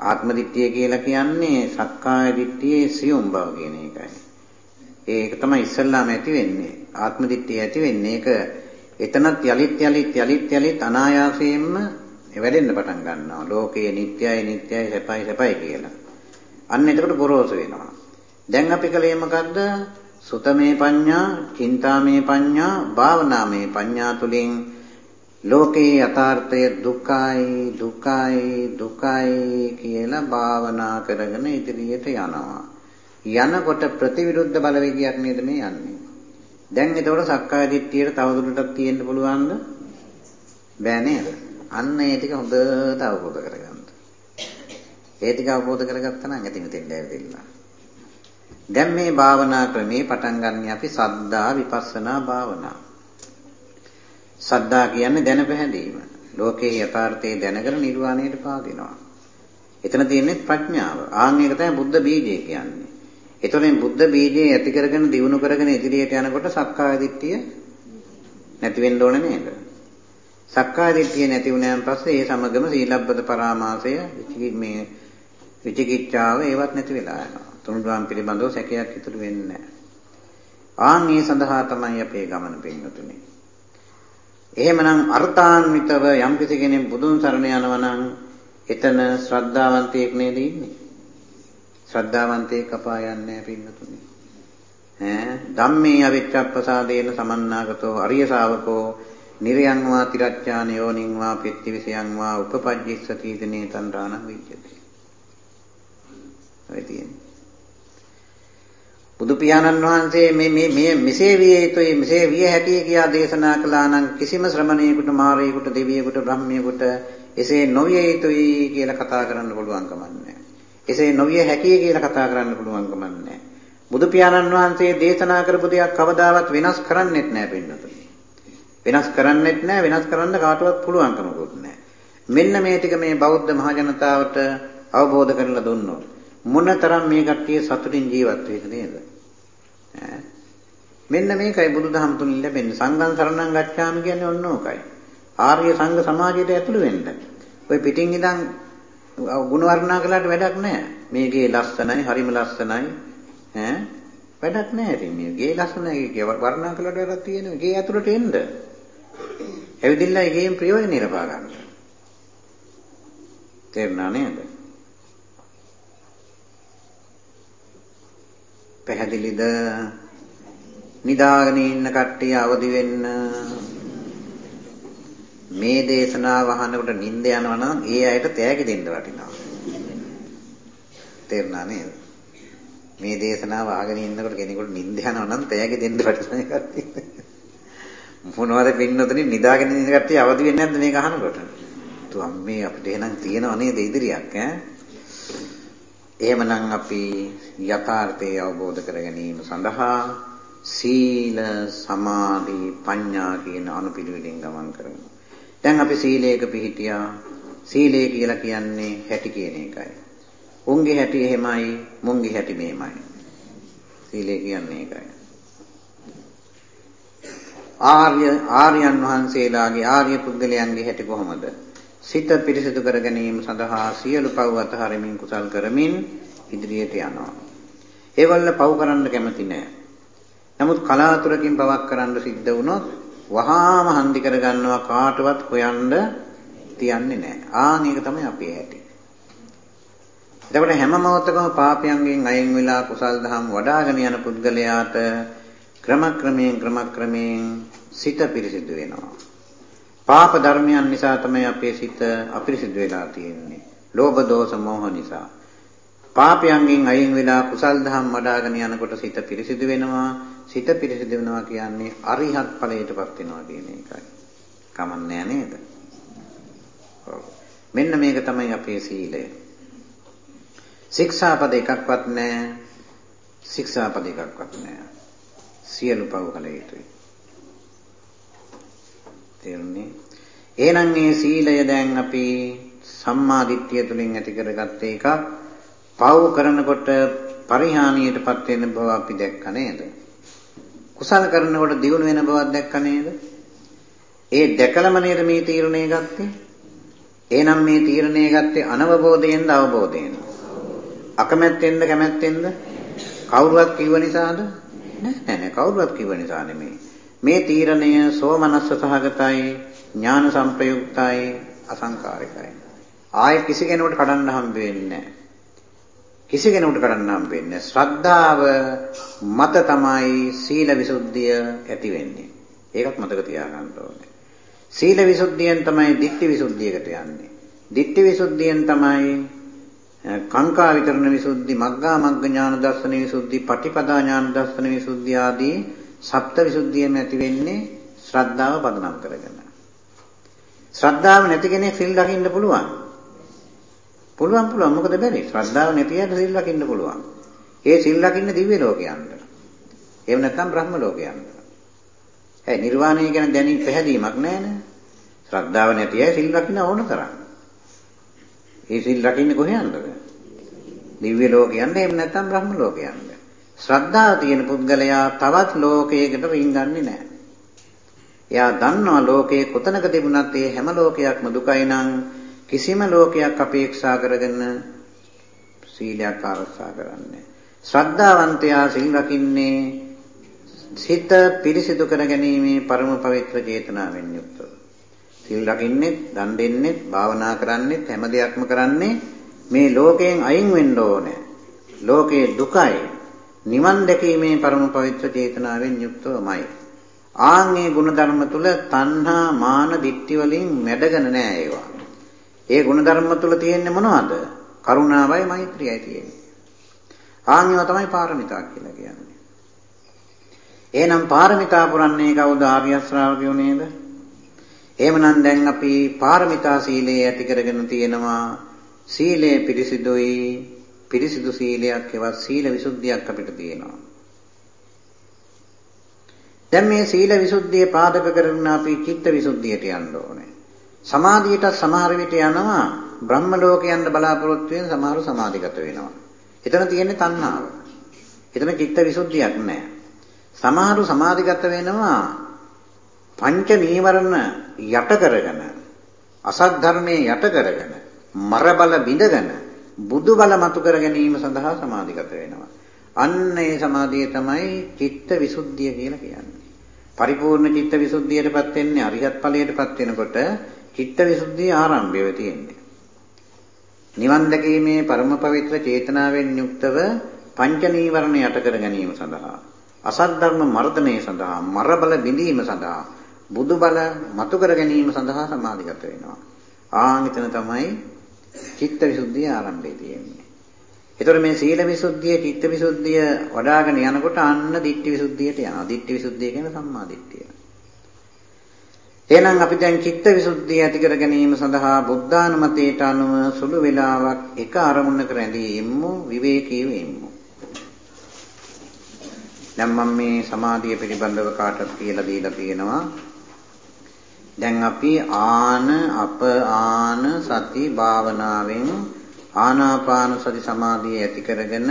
ආත්ම දිට්ඨිය කියලා කියන්නේ සක්කාය දිට්ඨියේ සියුම් බව කියන එකයි. ඒක තමයි ඉස්සල්ලාම ඇති වෙන්නේ. ආත්ම දිට්ඨිය ඇති වෙන්නේ ඒක එතනත් යලිත් යලිත් යලිත් යලිත් අනායාසයෙන්ම වැඩෙන්න පටන් ගන්නවා. ලෝකයේ නිට්ටයයි නිට්ටයයි සැපයි සැපයි කියලා. අන්න එතකොට ගොරෝසු වෙනවා. දැන් අපි කලේ මොකද්ද? සුතමේ පඤ්ඤා, චින්තාමේ පඤ්ඤා, භාවනාමේ පඤ්ඤා තුලින් ලෝකේ යථාර්ථය දුකයි දුකයි දුකයි කියලා භාවනා කරගෙන ඉදිරියට යනවා. යනකොට ප්‍රතිවිරුද්ධ බලවේගයක් නේද මේ යන්නේ. දැන් එතකොට සක්කාය දිට්ඨියට තවදුරටත් තියෙන්න පුළුවන්ද? බෑ නේද? අන්න ඒ ටික හොඳට අවබෝධ කරගන්න. ඒ ටික අවබෝධ කරගත්තා නම් ඇති මෙතෙන් ඇවිල්ලා. දැන් මේ භාවනා ක්‍රමේ පටන් ගන්න අපි සද්දා විපස්සනා භාවනා. සද්දා කියන්නේ දැන පැහැදීම. ලෝකේ යථාර්ථය දැනගෙන නිර්වාණයට පාදිනවා. එතන තියෙන්නේ ප්‍රඥාව. ආන් එක තමයි බුද්ධ බීජය කියන්නේ. එතකොට බුද්ධ බීජය ඇති කරගෙන දිනු කරගෙන ඉදිරියට යනකොට සක්කාය දිට්ඨිය නැති වෙන්න ඕනේ නේද? සක්කාය දිට්ඨිය නැති වුණාන් පස්සේ ඒ සමගම සීලබ්බත පරාමාසය මේ විචිකිච්ඡාව ඒවත් නැති වෙලා යනවා. තුනුරුවන් පිළිබඳව සැකයක් ඉතුරු වෙන්නේ නැහැ. ආන් ඒ සඳහා තමයි අපේ ගමන පින්නතුනේ. එහෙමනම් අර්ථාන්විතව යම් කෙනෙක් බුදුන් සරණ යනවා නම් එතන ශ්‍රද්ධාවන්තයෙක් නේද ඉන්නේ? ශ්‍රද්ධාවන්තයෙක් අපාය යන්නේ නැහැ පින්නතුනේ. ඈ ධම්මේ අවිච්ඡප්පසාදේන සමන්නාගතෝ අරිය ශාවකෝ නිරයන් වා තිරච්ඡාන යෝනින් වා පිත්තිවිසයන් වා උපපජ්ජිස්සති දිනේ තණ්හාන විජ්ජති. ඔය තියෙන්නේ. බුදු පියාණන් වහන්සේ මේ මේ මේ මෙසේ විය යුතුයි මෙසේ විය හැකිය කියා දේශනා කළා නම් කිසිම ශ්‍රමණයෙකුට මාරයෙකුට දෙවියෙකුට බ්‍රහ්මියෙකුට එසේ නොවිය යුතුයි කියලා කතා කරන්න පුළුවන් කමක් නැහැ. එසේ නොවිය හැකිය කියලා කතා කරන්න පුළුවන් කමක් නැහැ. බුදු පියාණන් වහන්සේ දේශනා කරපු දෙයක් කවදාවත් වෙනස් කරන්නෙත් නැහැ පින්නතුනි. වෙනස් කරන්නෙත් නැහැ වෙනස් කරන්න කාටවත් පුළුවන් කමකුත් නැහැ. මෙන්න මේ ටික මේ බෞද්ධ මහජනතාවට අවබෝධ කරලා දුන්නොත් මොනතරම් මේ කට්ටිය සතුටින් ජීවත් වෙයිද නේද? මෙන්න මේකයි බුදුදහම තුලින් ලැබෙන්නේ. සංඝං සරණං ගච්ඡාමි කියන්නේ ඔන්න ඕකයි. ආර්ය සංඝ සමාජයට ඇතුළු වෙන්න. ඔය පිටින් ඉඳන් ගුණ වර්ණනා කළාට වැඩක් නැහැ. මේකේ ලස්සනයි, හරිම ලස්සනයි. ඈ වැඩක් නැහැ ඉතින් මේ ගේ ලස්සනයි ගේ වර්ණනා කළාට වැඩක් තියෙනවා. ගේ ඇතුළට එන්න. ඇවිදින්නයි ගේම් ප්‍රයෝජනෙ ලබා ගන්න. තේරුණා නේද? පැහැදිලිද? නිදාගෙන ඉන්න කට්ටිය අවදි වෙන්න. මේ දේශනාව අහනකොට නිින්ද යනවා නම් ඒ අයට තෑගි දෙන්න වටිනවා. තේරුණා නේද? මේ දේශනාව අහගෙන ඉන්නකොට කෙනෙකුට නිින්ද යනවා නම් තෑගි දෙන්න වටිනවා කට්ටිය. මොනවද පින්නොතනේ නිදාගෙන ඉන්න කට්ටිය අවදි වෙන්නේ නැද්ද මේක අහනකොට? තු අම්මේ අපිට එහෙනම් තියෙනව නේද ඉදිරියක් ඈ? එහෙමනම් අපි යථාර්ථය අවබෝධ කර ගැනීම සඳහා සීල සමාධි ප්‍රඥා කියන අනුපිළිවෙලින් ගමන් කරමු. දැන් අපි සීලයක පිහිටියා. සීලය කියලා කියන්නේ හැටි කියන එකයි. උන්ගේ හැටි එහෙමයි, මුන්ගේ හැටි මෙහෙමයි. සීලය කියන්නේ ඒකයි. ආර්ය ආර්යයන් වහන්සේලාගේ ආර්ය පුද්ගලයන්ගේ හැටි කොහොමද? සිත පිරිසිදු කර ගැනීම සඳහා සියලු පව් අතහරිමින් කුසල් කරමින් ඉදිරියට යනවා. ඒවල පව් කරන්න කැමති නෑ. නමුත් කලාතුරකින් පවක් කරන්න සිද්ධ වුණොත් වහාම හන්දි කර ගන්නවා කාටවත් හොයන්න තියන්නේ නෑ. ආන් ඒක තමයි අපේ හැටි. එතකොට හැම මොහොතකම පාපයන්ගෙන් අයින් වෙලා කුසල් දහම් වඩ아가න යන පුද්ගලයාට ක්‍රමක්‍රමයෙන් ක්‍රමක්‍රමයෙන් සිත පිරිසිදු වෙනවා. පාප ධර්මයන් නිසා තමයි අපේ සිත අපිරිසිදු වෙලා තියෙන්නේ. ලෝභ දෝෂ මෝහ නිසා. පාපයන්ගෙන් අයින් වෙලා කුසල් දහම් වඩ아가න යනකොට සිත පිරිසිදු වෙනවා. සිත පිරිසිදු වෙනවා කියන්නේ අරිහත් ඵලයටපත් වෙනවා කියන එකයි. කමන්නේ නේද? මෙන්න මේක තමයි අපේ සීලය. ශික්ෂාපද එකක්වත් නැහැ. ශික්ෂාපද එකක්වත් නැහැ. සියලු පව් කළ යුතුයි. තේරුණේ? එහෙනම් මේ සීලය දැන් අපි සම්මා දිට්ඨිය තුලින් ඇති කරගත්ත එකක්. පව් කරනකොට පරිහානියටපත් වෙන බව අපි දැක්ක නේද? කුසල කරනකොට දියුණු වෙන බවක් දැක්ක නේද? ඒ දැකලම නේද මේ තීරණය ගත්තේ? එහෙනම් මේ තීරණය ගත්තේ අනවබෝධයෙන්ද අවබෝධයෙන්ද? අකමැත්තෙන්ද කැමැත්තෙන්ද? කවුරුවත් කිව්ව නිසාද? නෑ නෑ කවුරුවත් කිව්ව නිසා නෙමෙයි. මේ තීරණය සෝමනස්ස සහගතයි ඥාන සංප්‍රයුක්තයි අසංකාරිකයි. ආයේ කිසි කෙනෙකුට කඩන්න හම්බ වෙන්නේ කිසි කෙනෙකුට කඩන්න හම්බ වෙන්නේ ශ්‍රද්ධාව මත තමයි සීල විසුද්ධිය ඇති වෙන්නේ. ඒකත් මතක තියාගන්න ඕනේ. සීල විසුද්ධියෙන් තමයි ditthi විසුද්ධියකට යන්නේ. ditthi විසුද්ධියෙන් තමයි කාංකා විතරණ විසුද්ධි, මග්ගා මග්ග ඥාන දර්ශන විසුද්ධි, පටිපදා ඥාන දර්ශන විසුද්ධි ආදී සප්ත විසුද්ධියම ඇති වෙන්නේ ශ්‍රද්ධාව පදනම් කරගෙන. ශ්‍රද්ධාව නැති කෙනෙක් සිල් රකින්න පුළුවන්. පුළුවන් පුළුවන් මොකද බැරි? ශ්‍රද්ධාව නැති අයට සිල් රකින්න පුළුවන්. ඒ සිල් රකින්න දිව්‍ය ලෝකයන්ට. එහෙම නැත්නම් බ්‍රහ්ම ලෝකයන්ට. ඒ නිර්වාණය ගැන දැනි පැහැදීමක් නැහැ නේ. ශ්‍රද්ධාව නැති අය සිල් රකින්න ඕන තරම්. ඒ සිල් රකින්නේ කොහෙන්ද? දිව්‍ය ලෝකයන්ට එහෙම නැත්නම් බ්‍රහ්ම ලෝකයන්ට. ශ්‍රද්ධාව තියෙන පුද්ගලයා තවත් ලෝකයකට රින්ගන්නේ නැහැ. එයා දන්නවා ලෝකේ කොතනක තිබුණත් ඒ හැම ලෝකයක්ම දුකයි නම් කිසිම ලෝකයක් අපේක්ෂා කරගෙන සීලයක් ආරක්ෂා කරන්නේ. ශ්‍රද්ධාවන්තයා සිල් රකින්නේ සිත පිරිසිදු කර ගැනීමේ පරම පවිත්‍ර චේතනාවෙන් යුක්තව. සිල් රකින්නේ, දන් දෙන්නේ, භාවනා කරන්නේ හැම දෙයක්ම කරන්නේ මේ ලෝකයෙන් අයින් වෙන්න ඕනේ. ලෝකේ දුකයි. නිවන් දැකීමේ පරම පවිත්‍ර චේතනාවෙන් යුක්තවමයි. ආන්ගේ ගුණධර්ම තුල තණ්හා මාන දික්ටි වලින් මැඩගෙන නෑ ඒවා. ඒ ගුණධර්ම තුල තියෙන්නේ මොනවද? කරුණාවයි මෛත්‍රියයි තියෙන්නේ. ආන්‍යව තමයි පාරමිතා කියලා කියන්නේ. එහෙනම් පාරමිතා පුරන්නේ කවුද ආර්ය ශ්‍රාවකයෝ නේද? එහෙමනම් දැන් අපි පාරමිතා සීලය ඇති කරගෙන තියෙනවා. සීලය පිරිසිදුයි. පිරිසිදු සීලයක් එවත් සීල විසුද්ධියක් අපිට තියෙනවා. දැන් මේ සීල විසුද්ධිය පාදක කරගෙන අපි චිත්ත විසුද්ධියට යන්න ඕනේ. සමාධියට සමහර විට යනවා බ්‍රහ්ම ලෝකයන්ට බලාපොරොත්තු වෙන සමහරු සමාධිගත වෙනවා. එතන තියෙන්නේ තණ්හාව. එතන චිත්ත විසුද්ධියක් නැහැ. සමහරු සමාධිගත වෙනවා පංච නීවරණ යට කරගෙන අසත් ධර්මයේ යට කරගෙන මර බල බිඳගෙන බුදු බල මතු කර ගැනීම සඳහා සමාධිගත වෙනවා. අන්න ඒ සමාධිය තමයි චිත්ත විසුද්ධිය කියලා කියන්නේ. පරිපූර්ණ චිත්ත විසුද්ධියටපත් වෙන්නේ අරිහත් ඵලයටපත් වෙනකොට චිත්ත විසුද්ධිය ආරම්භය තියෙන්නේ. නිවන් දැකීමේ පරම පවිත්‍ර චේතනාවෙන් යුක්තව පංච නීවරණ යට කර ගැනීම සඳහා අසත් ධර්ම මර්ධනය සඳහා මර බල බිඳීම සඳහා බුදු බල මතු කර ගැනීම සඳහා සමාධිගත වෙනවා. ආන් එතන තමයි චිත්ත විසුද්ධිය ආරම්භය තියෙන්නේ. ඒතකොට මේ සීල විසුද්ධිය, චිත්ත විසුද්ධිය වඩ아가න යනකොට අන්න දිට්ඨි විසුද්ධියට යනවා. දිට්ඨි විසුද්ධිය කියන්නේ සම්මා දිට්ඨිය. එහෙනම් අපි දැන් චිත්ත විසුද්ධිය ඇති කර ගැනීම සඳහා බුද්ධානුමතයට අනුව සුළු වේලාවක් එක අරමුණක රැඳී ඉම්මු විවේකීව ඉම්මු. දැන් මම මේ සමාධිය පිළිබඳව කාටත් කියලා දීලා තියෙනවා. දැන් අපි ආන අප ආන සති භාවනාවෙන් ආනාපාන සති සමාධිය ඇති කරගෙන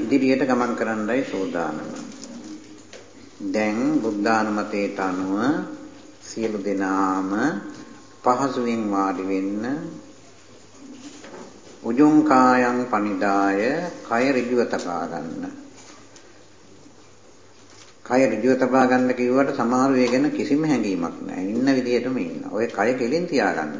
ඉදිරියට ගමන් කරන්නයි සූදානම. දැන් බුද්ධානුමතයට අනුව සියලු දෙනාම පහසුවෙන් වාඩි වෙන්න උජුං කායං පනිදාය කය ඍජුව තබා ගන්න. කය ඍජුව තබා ගන්න කිව්වට සමහර වෙ ගැන කිසිම හැඟීමක් නැහැ. ඉන්න විදිහටම ඉන්න. ඔය කය කෙලින් තියාගන්න.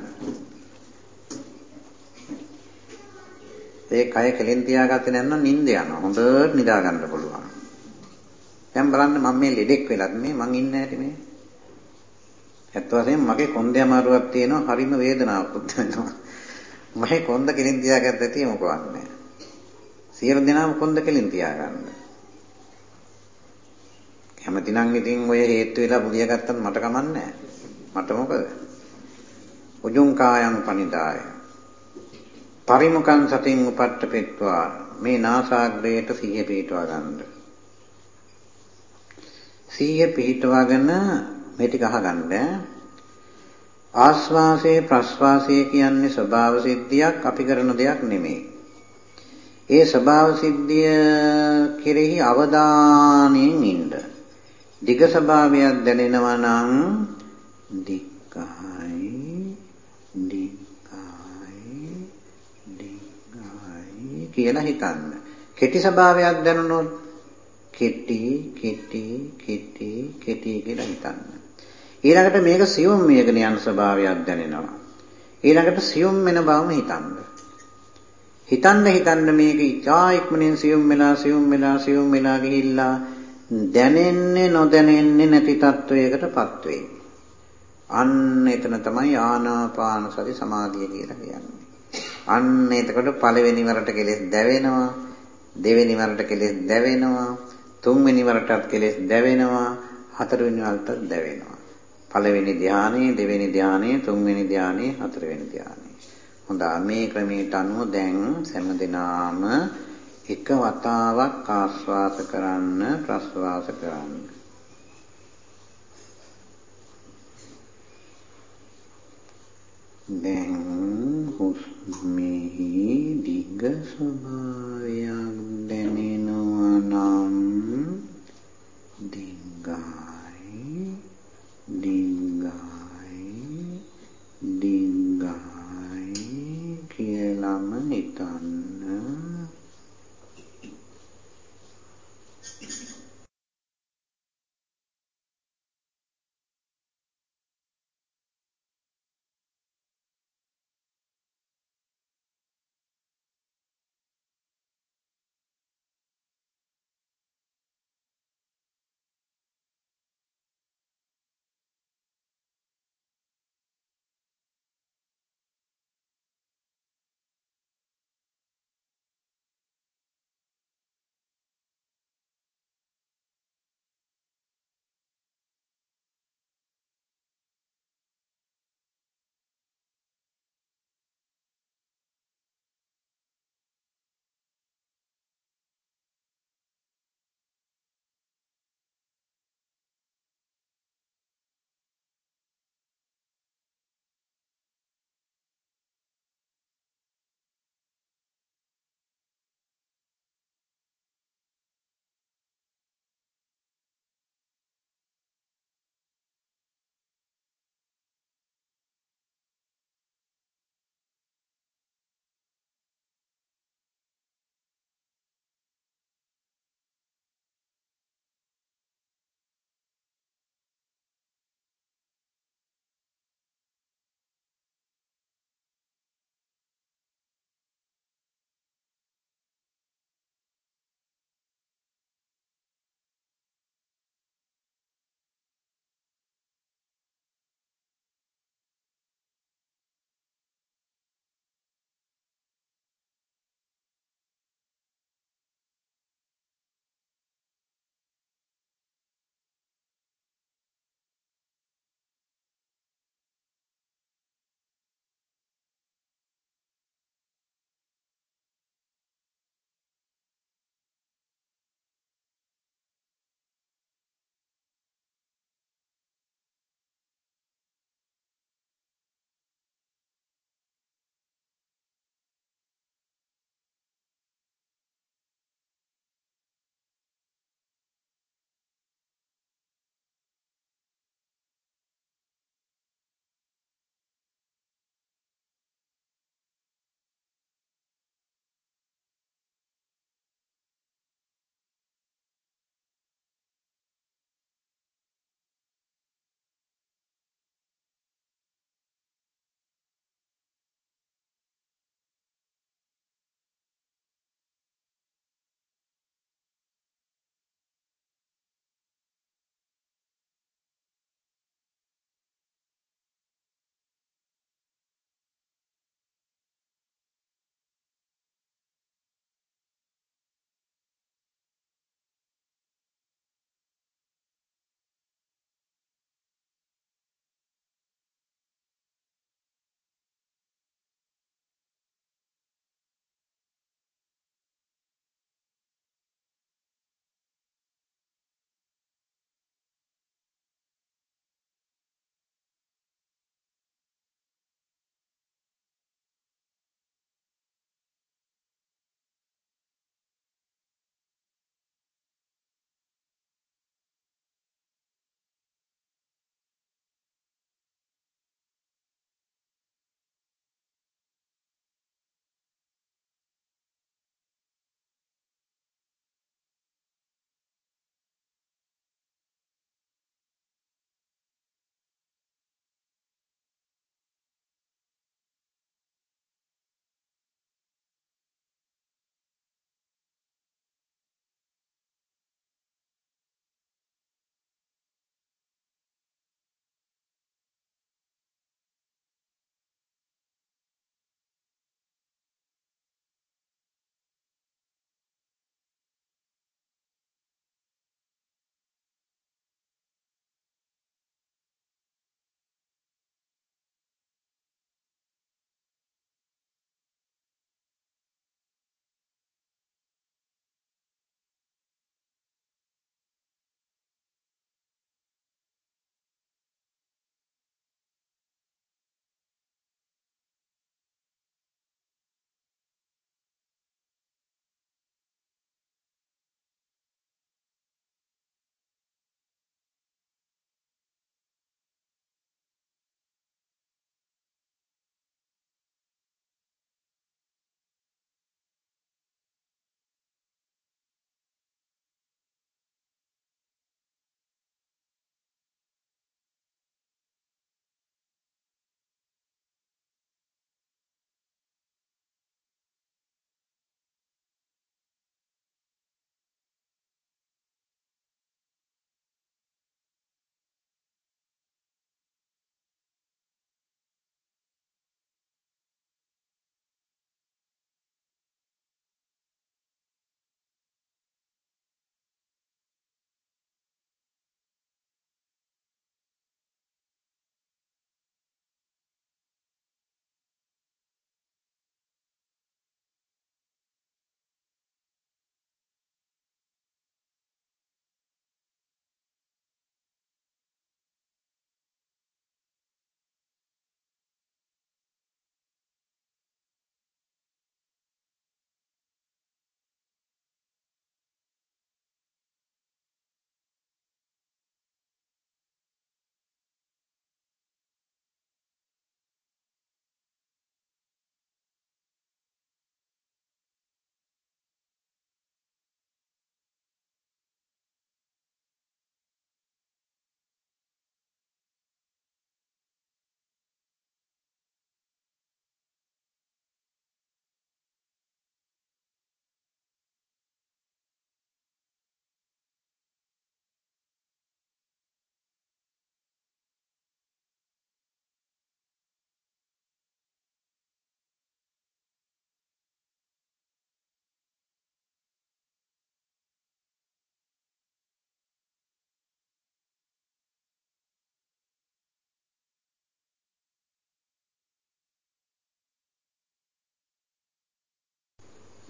ඒ කය කෙලින් තියාගත්තේ නැත්නම් නිින්ද යනවා. හොඳට නිදා ගන්න පුළුවන්. දැන් බලන්න මම මේ ලෙඩෙක් වෙලත් මේ මං ඉන්නේ නැටි මේ. ඇත්ත වශයෙන්ම මගේ කොන්දේ අමාරුවක් තියෙනවා හරිම වේදනාවක් උද්දෙනවා. මම කොන්ද කෙලින් තියාගත්ත ඇති මොකවත් නැහැ. සියලු දෙනාම කොන්ද කෙලින් තියාගන්න. කැමතිනම් ඉතින් ඔය හේතු වෙලා බුදියා ගත්තත් මට කමන්නේ මට මොකද? උජුං කායං පනිදාය. පරිමුඛං සතින් උපට්ඨපෙත්වා මේ නාසාග්‍රේට සිහිය පිහිටවා ගන්න. සිහිය පිහිටවාගෙන මේ ටික අහගන්න. ආස්වාසයේ ප්‍රස්වාසයේ කියන්නේ ස්වභාව සිද්ධියක් අපි කරන දෙයක් නෙමෙයි. ඒ ස්වභාව සිද්ධිය කෙරෙහි අවධානයෙන් ඉන්න. දිග ස්වභාවයක් දැනෙනවා නම් දික්කයි දික්කයි දික්කයි කියලා හිතන්න. කෙටි ස්වභාවයක් දැනුනොත් කෙටි කෙටි කෙටි කෙටි කියලා හිතන්න. ඊළඟට මේක සියුම් මේකන යන ස්වභාවයක් දැනෙනවා. ඊළඟට සියුම් වෙන බවම හිතන්න. හිතන්න හිතන්න මේක ඉතා ඉක්මනින් සියුම් වෙලා සියුම් වෙලා සියුම් වෙලා ගිහිල්ලා දැනෙන්නේ නොදැනෙන්නේ නැති තත්වයකටපත් වෙයි. අන්න එතන තමයි ආනාපාන සති සමාධිය කියලා කියන්නේ. අන්න එතකොට පළවෙනි වරට කෙලෙස් දැවෙනවා, දෙවෙනි වරට කෙලෙස් දැවෙනවා, තුන්වෙනි වරටත් කෙලෙස් දැවෙනවා, හතරවෙනි වරටත් දැවෙනවා. පළවෙනි ධානයේ, දෙවෙනි ධානයේ, තුන්වෙනි ධානයේ, හතරවෙනි ධානයේ. හොඳයි මේ ක්‍රමයට අනුව දැන් හැම දිනාම එක වතාවක් ආස්වාස කරන්න ප්‍රස්වාස කරන්න. දැන් හුස්මෙහි දිග ස්වභාවයක් දැනෙනවා නම් දිගයි දිගයි දිගයි කියලාම හිතන්න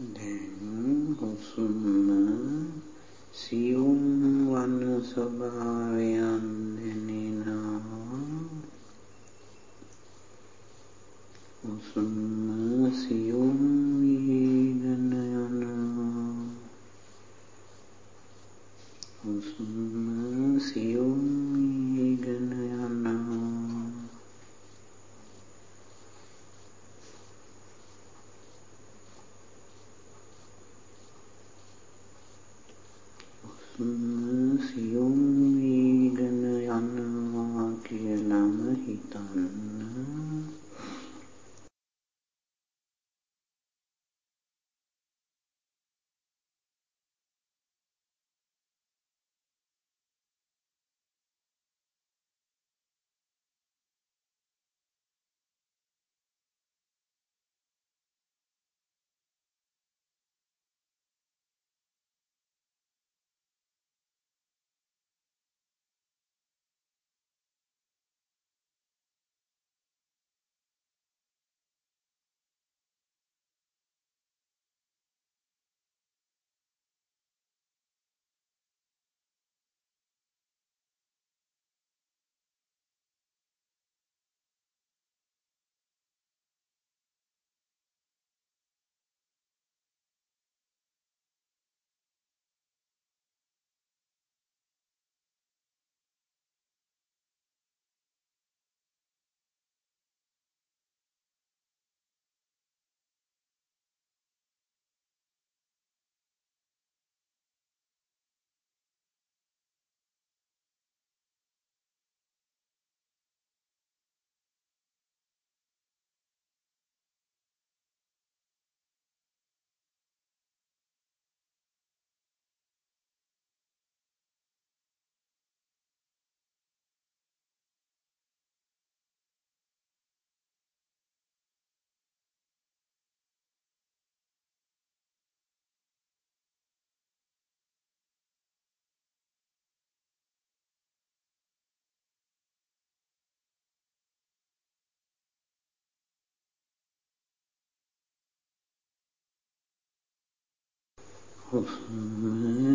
දැන් හුස්ම සියුම් වන ස්වභාවයන් දැනෙනවා. හුස්ම Oof.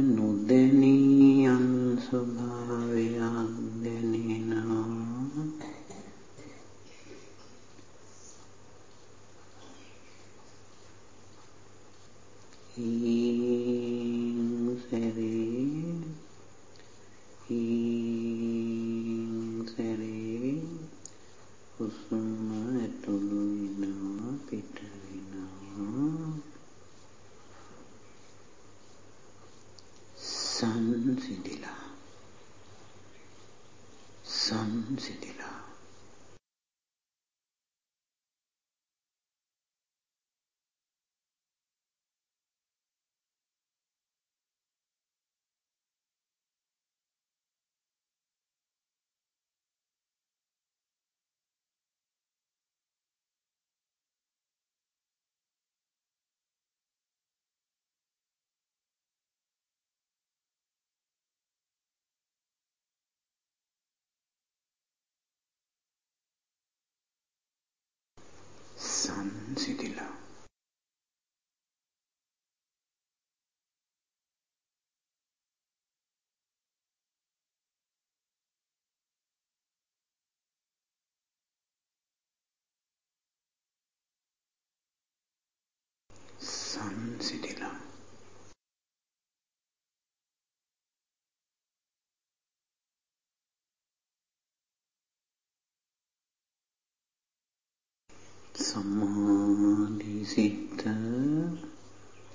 සමාධි සිත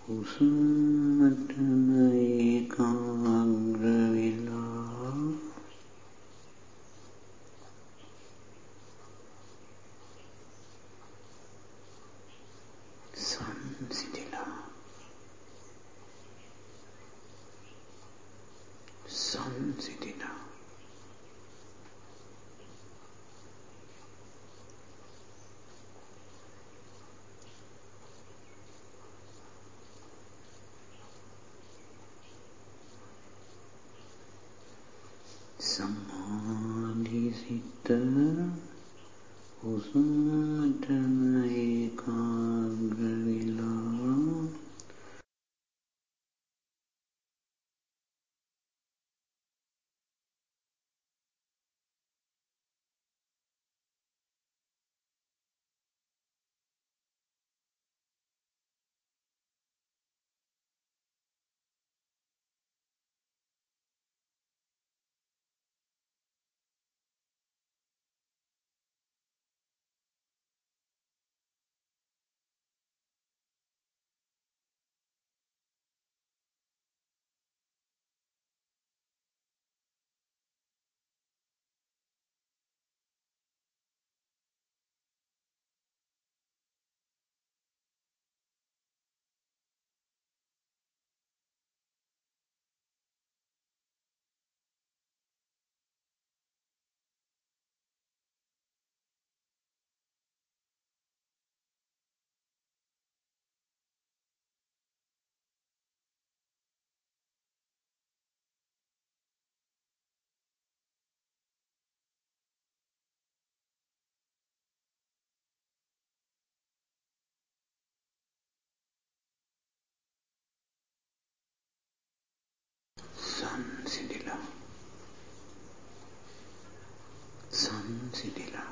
හුස්මටම ඒකා Sibila.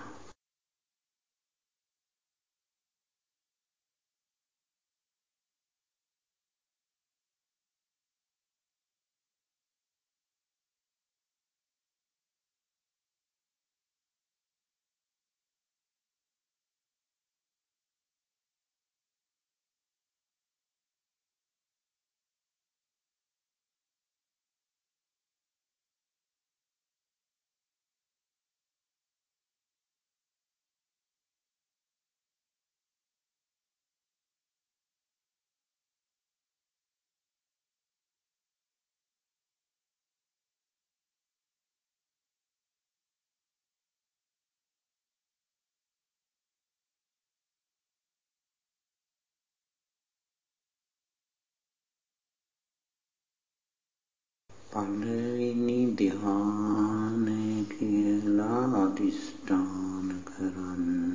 පළවෙනි ධ්‍යානය කියලා අදිෂ්ඨාන කරන්න.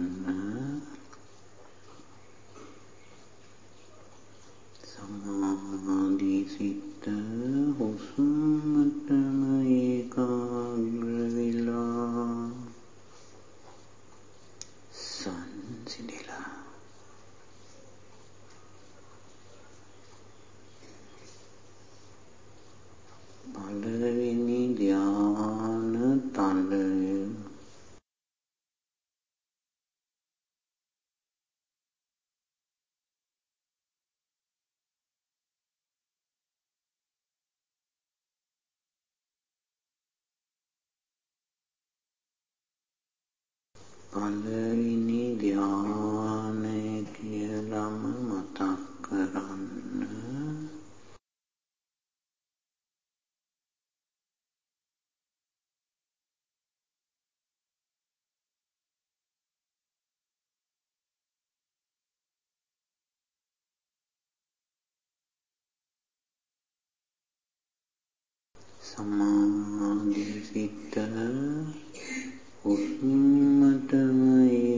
සමාධි සිත උස්මතමයි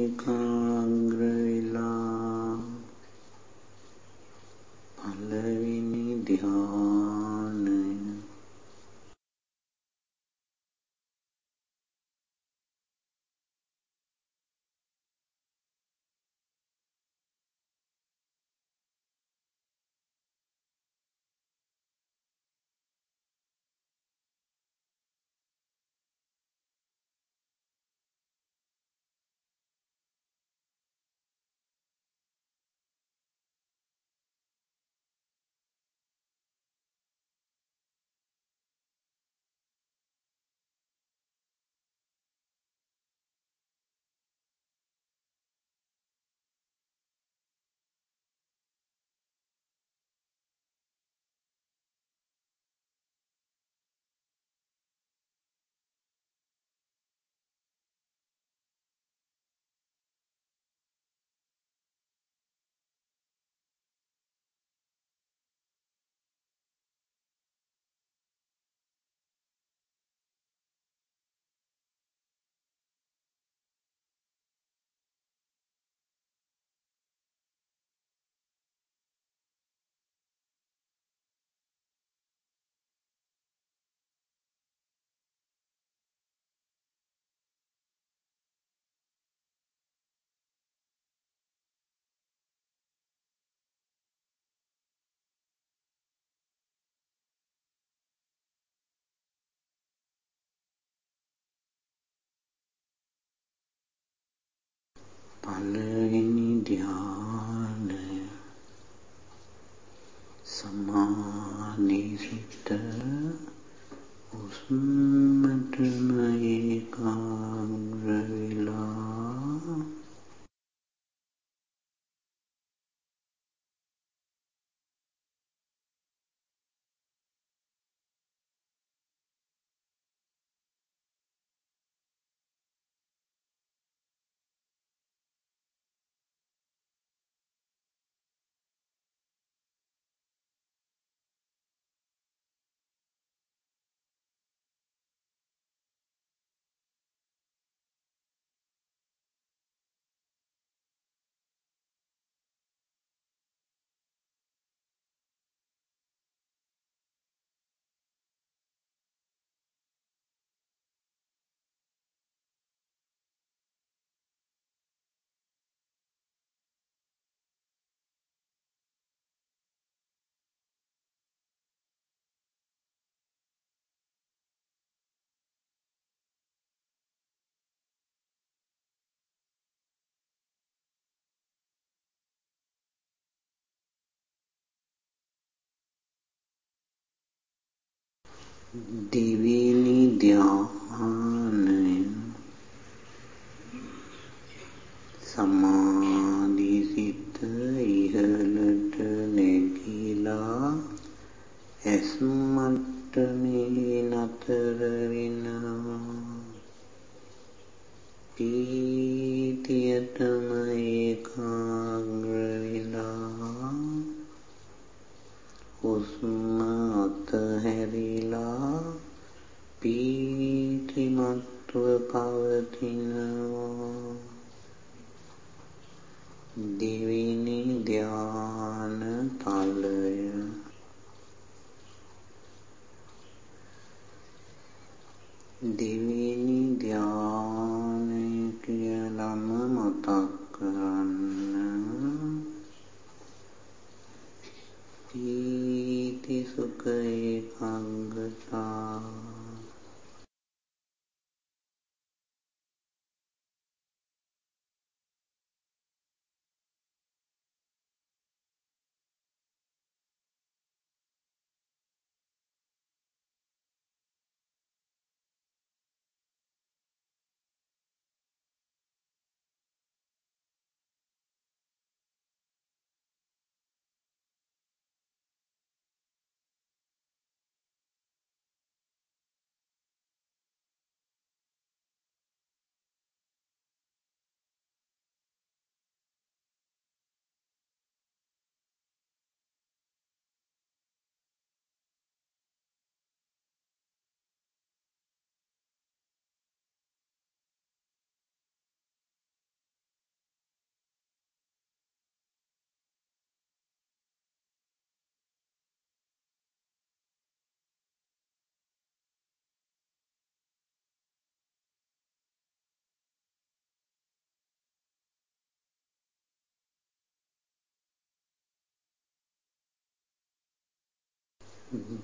Hallelujah. දිවිනි ධ්‍යානය සමාධි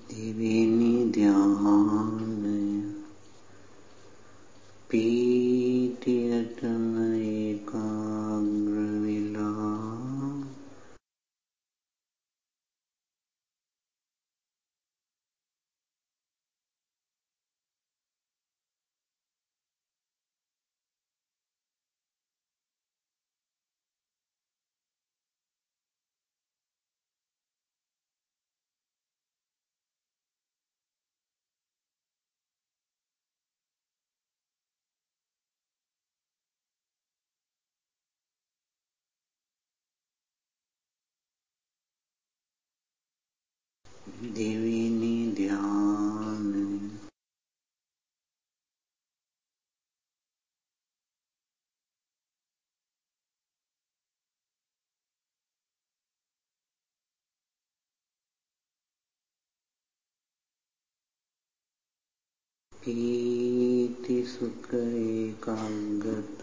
දෙවෙනි දෙවෙනි ධ්‍යානය පීති සුඛ ඒකාග්‍රතා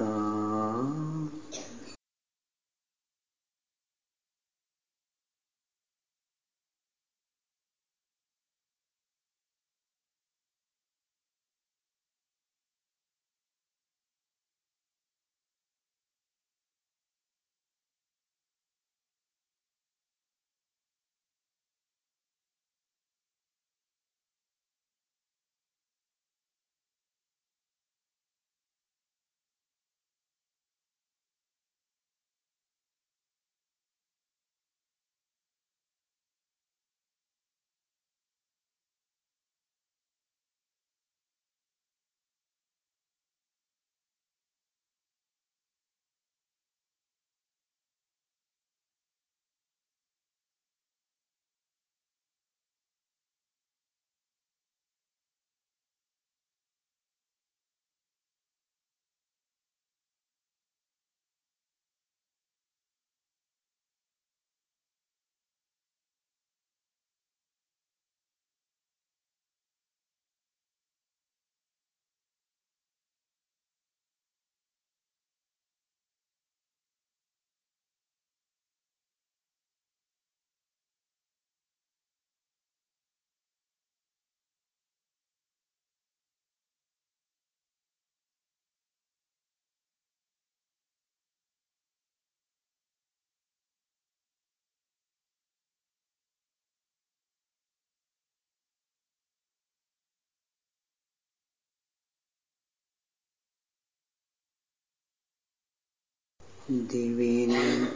දෙවෙනි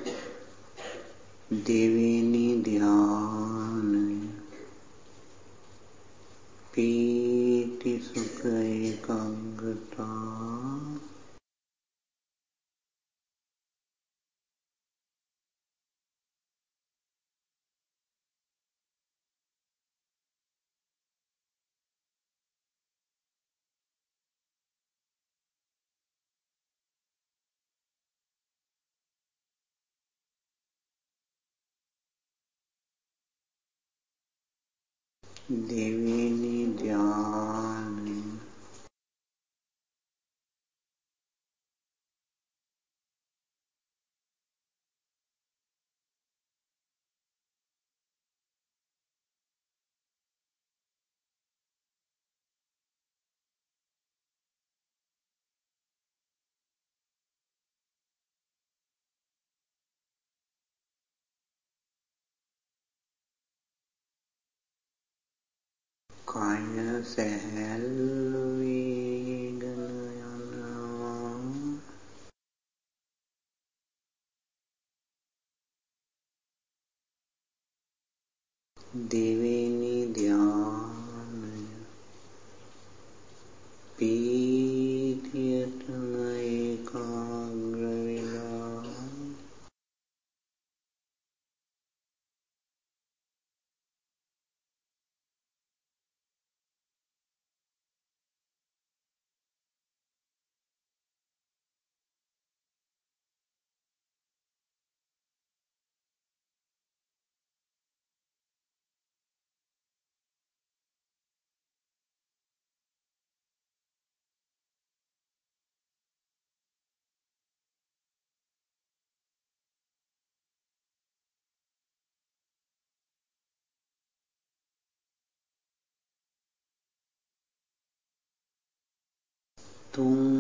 දෙවෙනි ධානය පීති සුඛ ඒකාග්‍රතාව. දේවී කය සැහැල්ලු වීගෙන යනවා. දෙවෙනි tum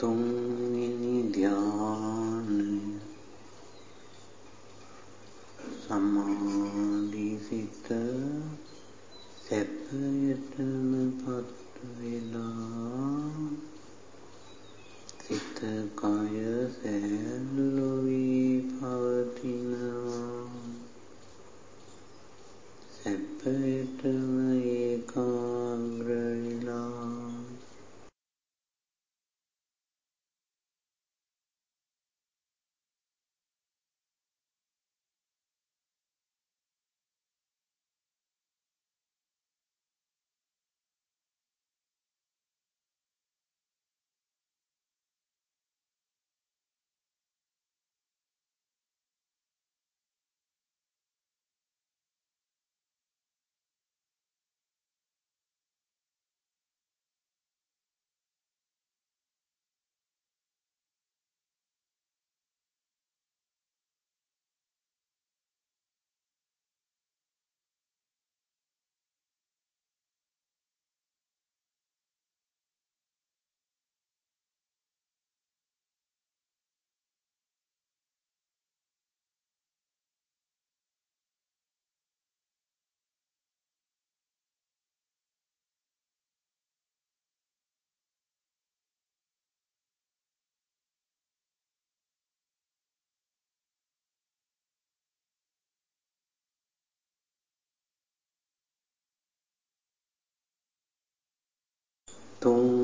东 තුන්වෙනි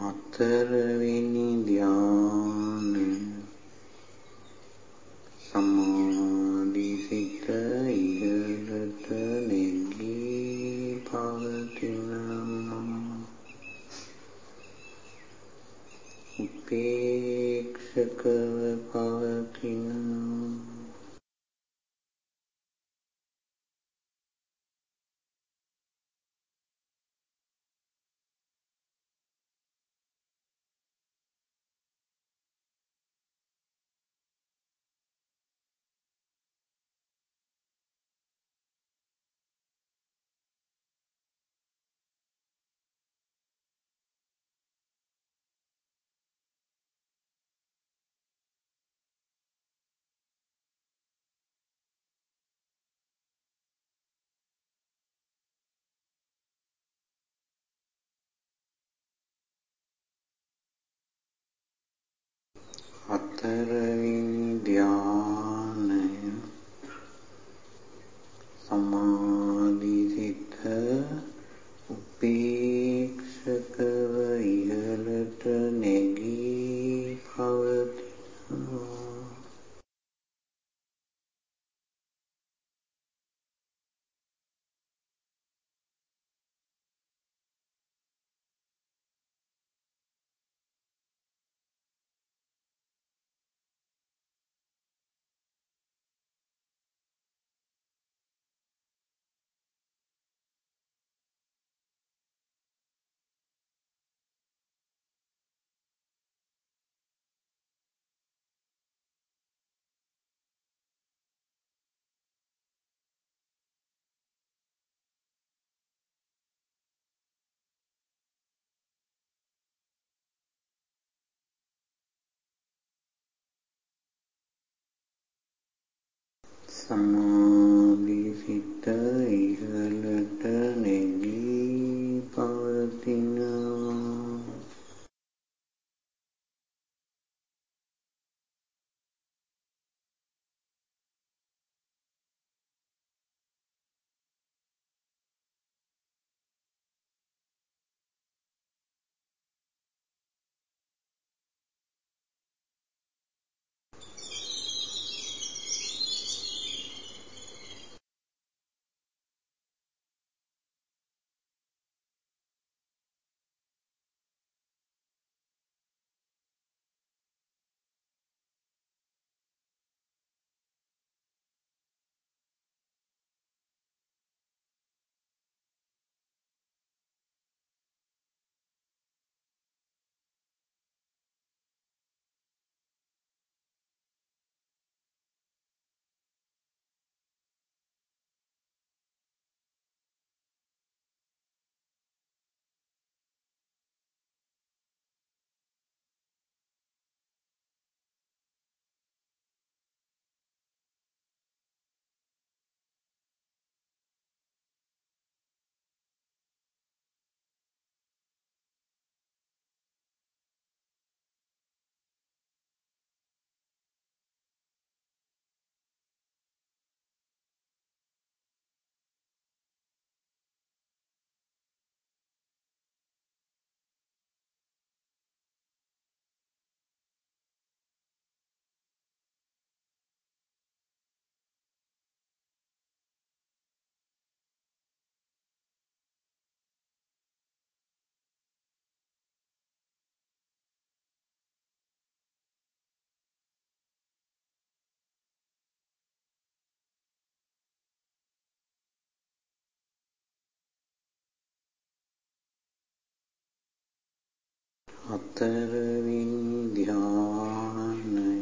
හතරවෙනි ධ්‍යානය සමාධි හතරවෙනි ධ්‍යානය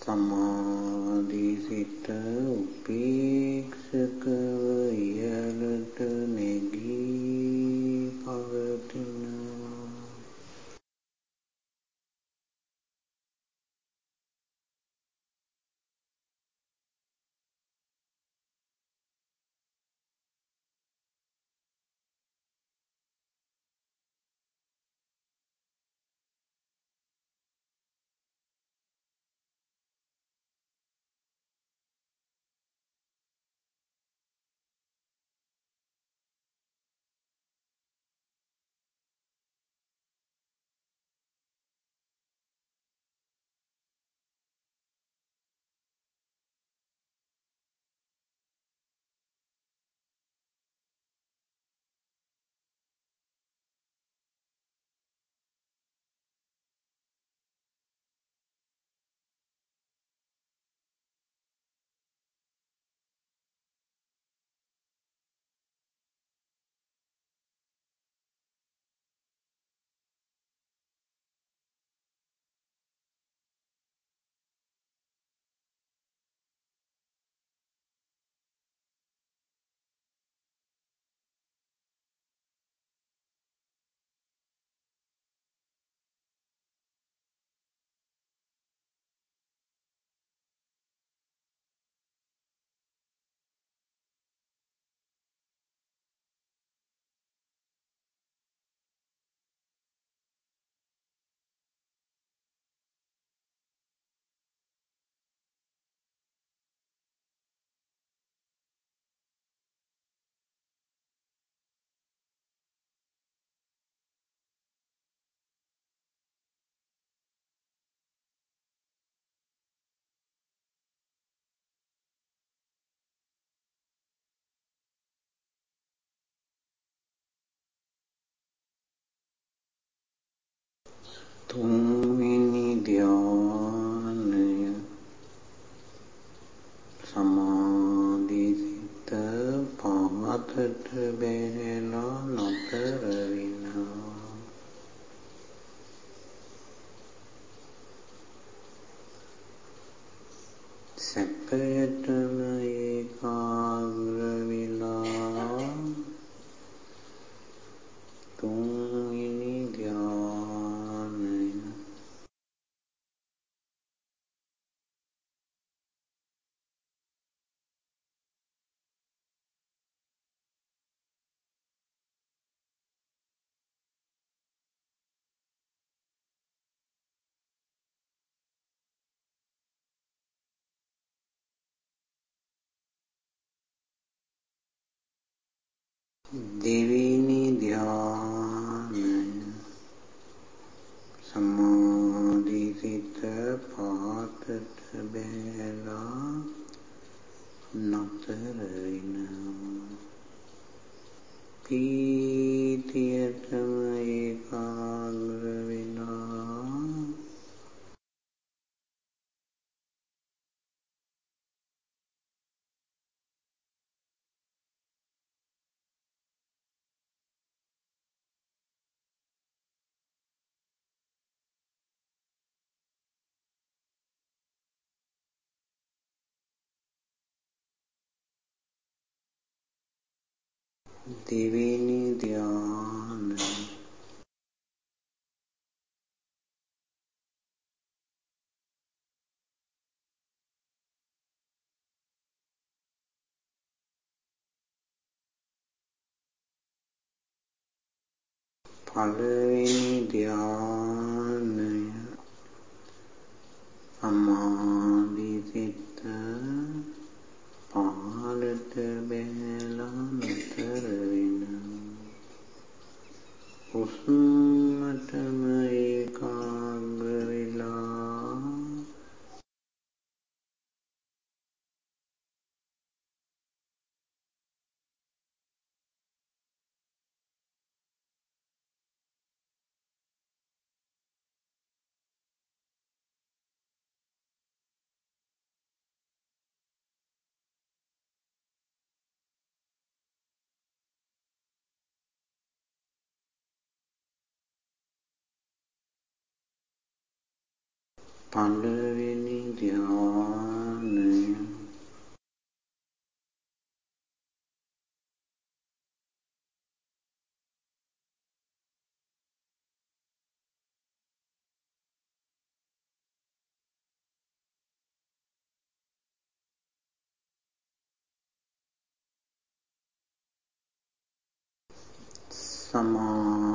සමාධි සිත උපේක්ෂකව යලට දෙවෙනි ධ්‍යාන. පළවෙනි ධ්‍යානය අමා පළවෙනි ධ්‍යානය. සමාධිය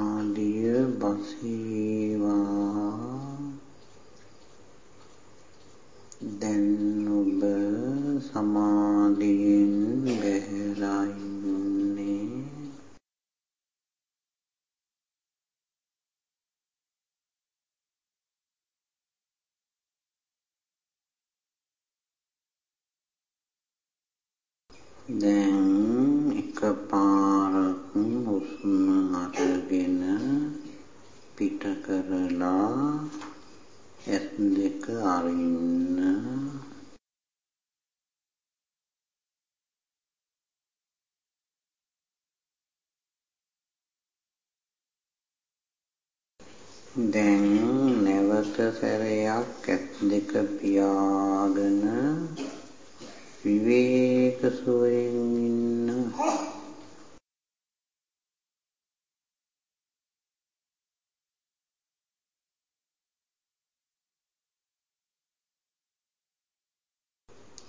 දැන් එකපාරක් හුස්ම අරගෙන පිට කරලා ඇස් දෙක අරින්න. දැන් නැවත සැරයක් ඇස් දෙක පියාගෙන විවේක සුවයෙන් ඉන්න.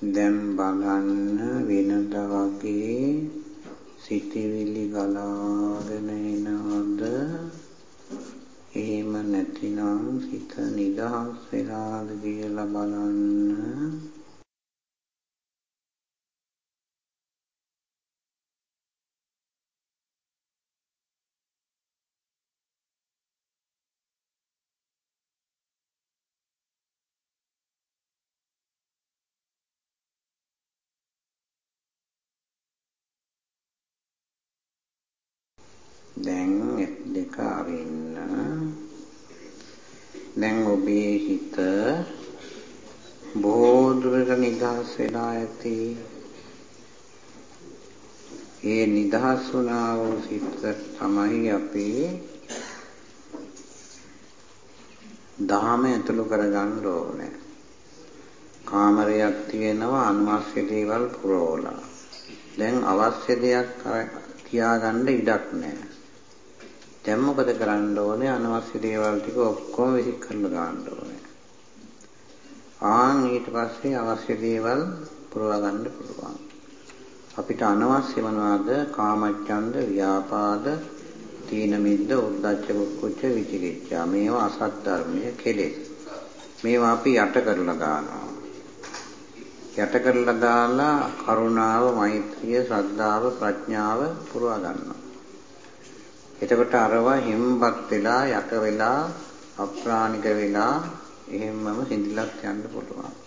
දැන් බලන්න වෙනද වගේ සිටිවිලි ගලාගෙන එනවද? එහෙම නැතිනම් සිත නිදහස් වෙලාද කියලා බලන්න දැන් එක් දෙක අරින්න දැන් ඔබේ හිත බොහෝ දුරට නිදහස් වෙලා ඇති. ඒ නිදහස් වුණා වූ සිත තමයි අපි දහම ඇතුළු කරගන්න ඕනේ. කාමරයක් තියෙනවා අනවශ්‍ය දේවල් පුරවලා. දැන් අවශ්‍ය දෙයක් තියාගන්න ඉඩක් නැහැ. දැන් මොකද කරන්න ඕනේ අනවශ්‍ය දේවල් ටික ඔක්කොම විසික් කරලා ගන්න ඕනේ. ආන් ඊට පස්සේ අවශ්‍ය දේවල් පුරව ගන්න පුළුවන්. අපිට අනවශ්‍ය මොනවාද? කාමච්ඡන්ද, ව්‍යාපාද, තීන මිද්ද, උද්ධච්ච කුච්ච විචිකිච්ඡා. මේවා අසත් ධර්මයේ කෙලෙස්. මේවා අපි යට කරලා දානවා. යට කරලා දාලා කරුණාව, මෛත්‍රිය, ශ්‍රද්ධාව, ප්‍රඥාව පුරව ගන්නවා. එතකොට අරවා හිම්බත් වෙලා යට වෙලා අප්‍රාණික වෙලා එහෙම්මම සිඳිලක් යන්න පුළුවන්.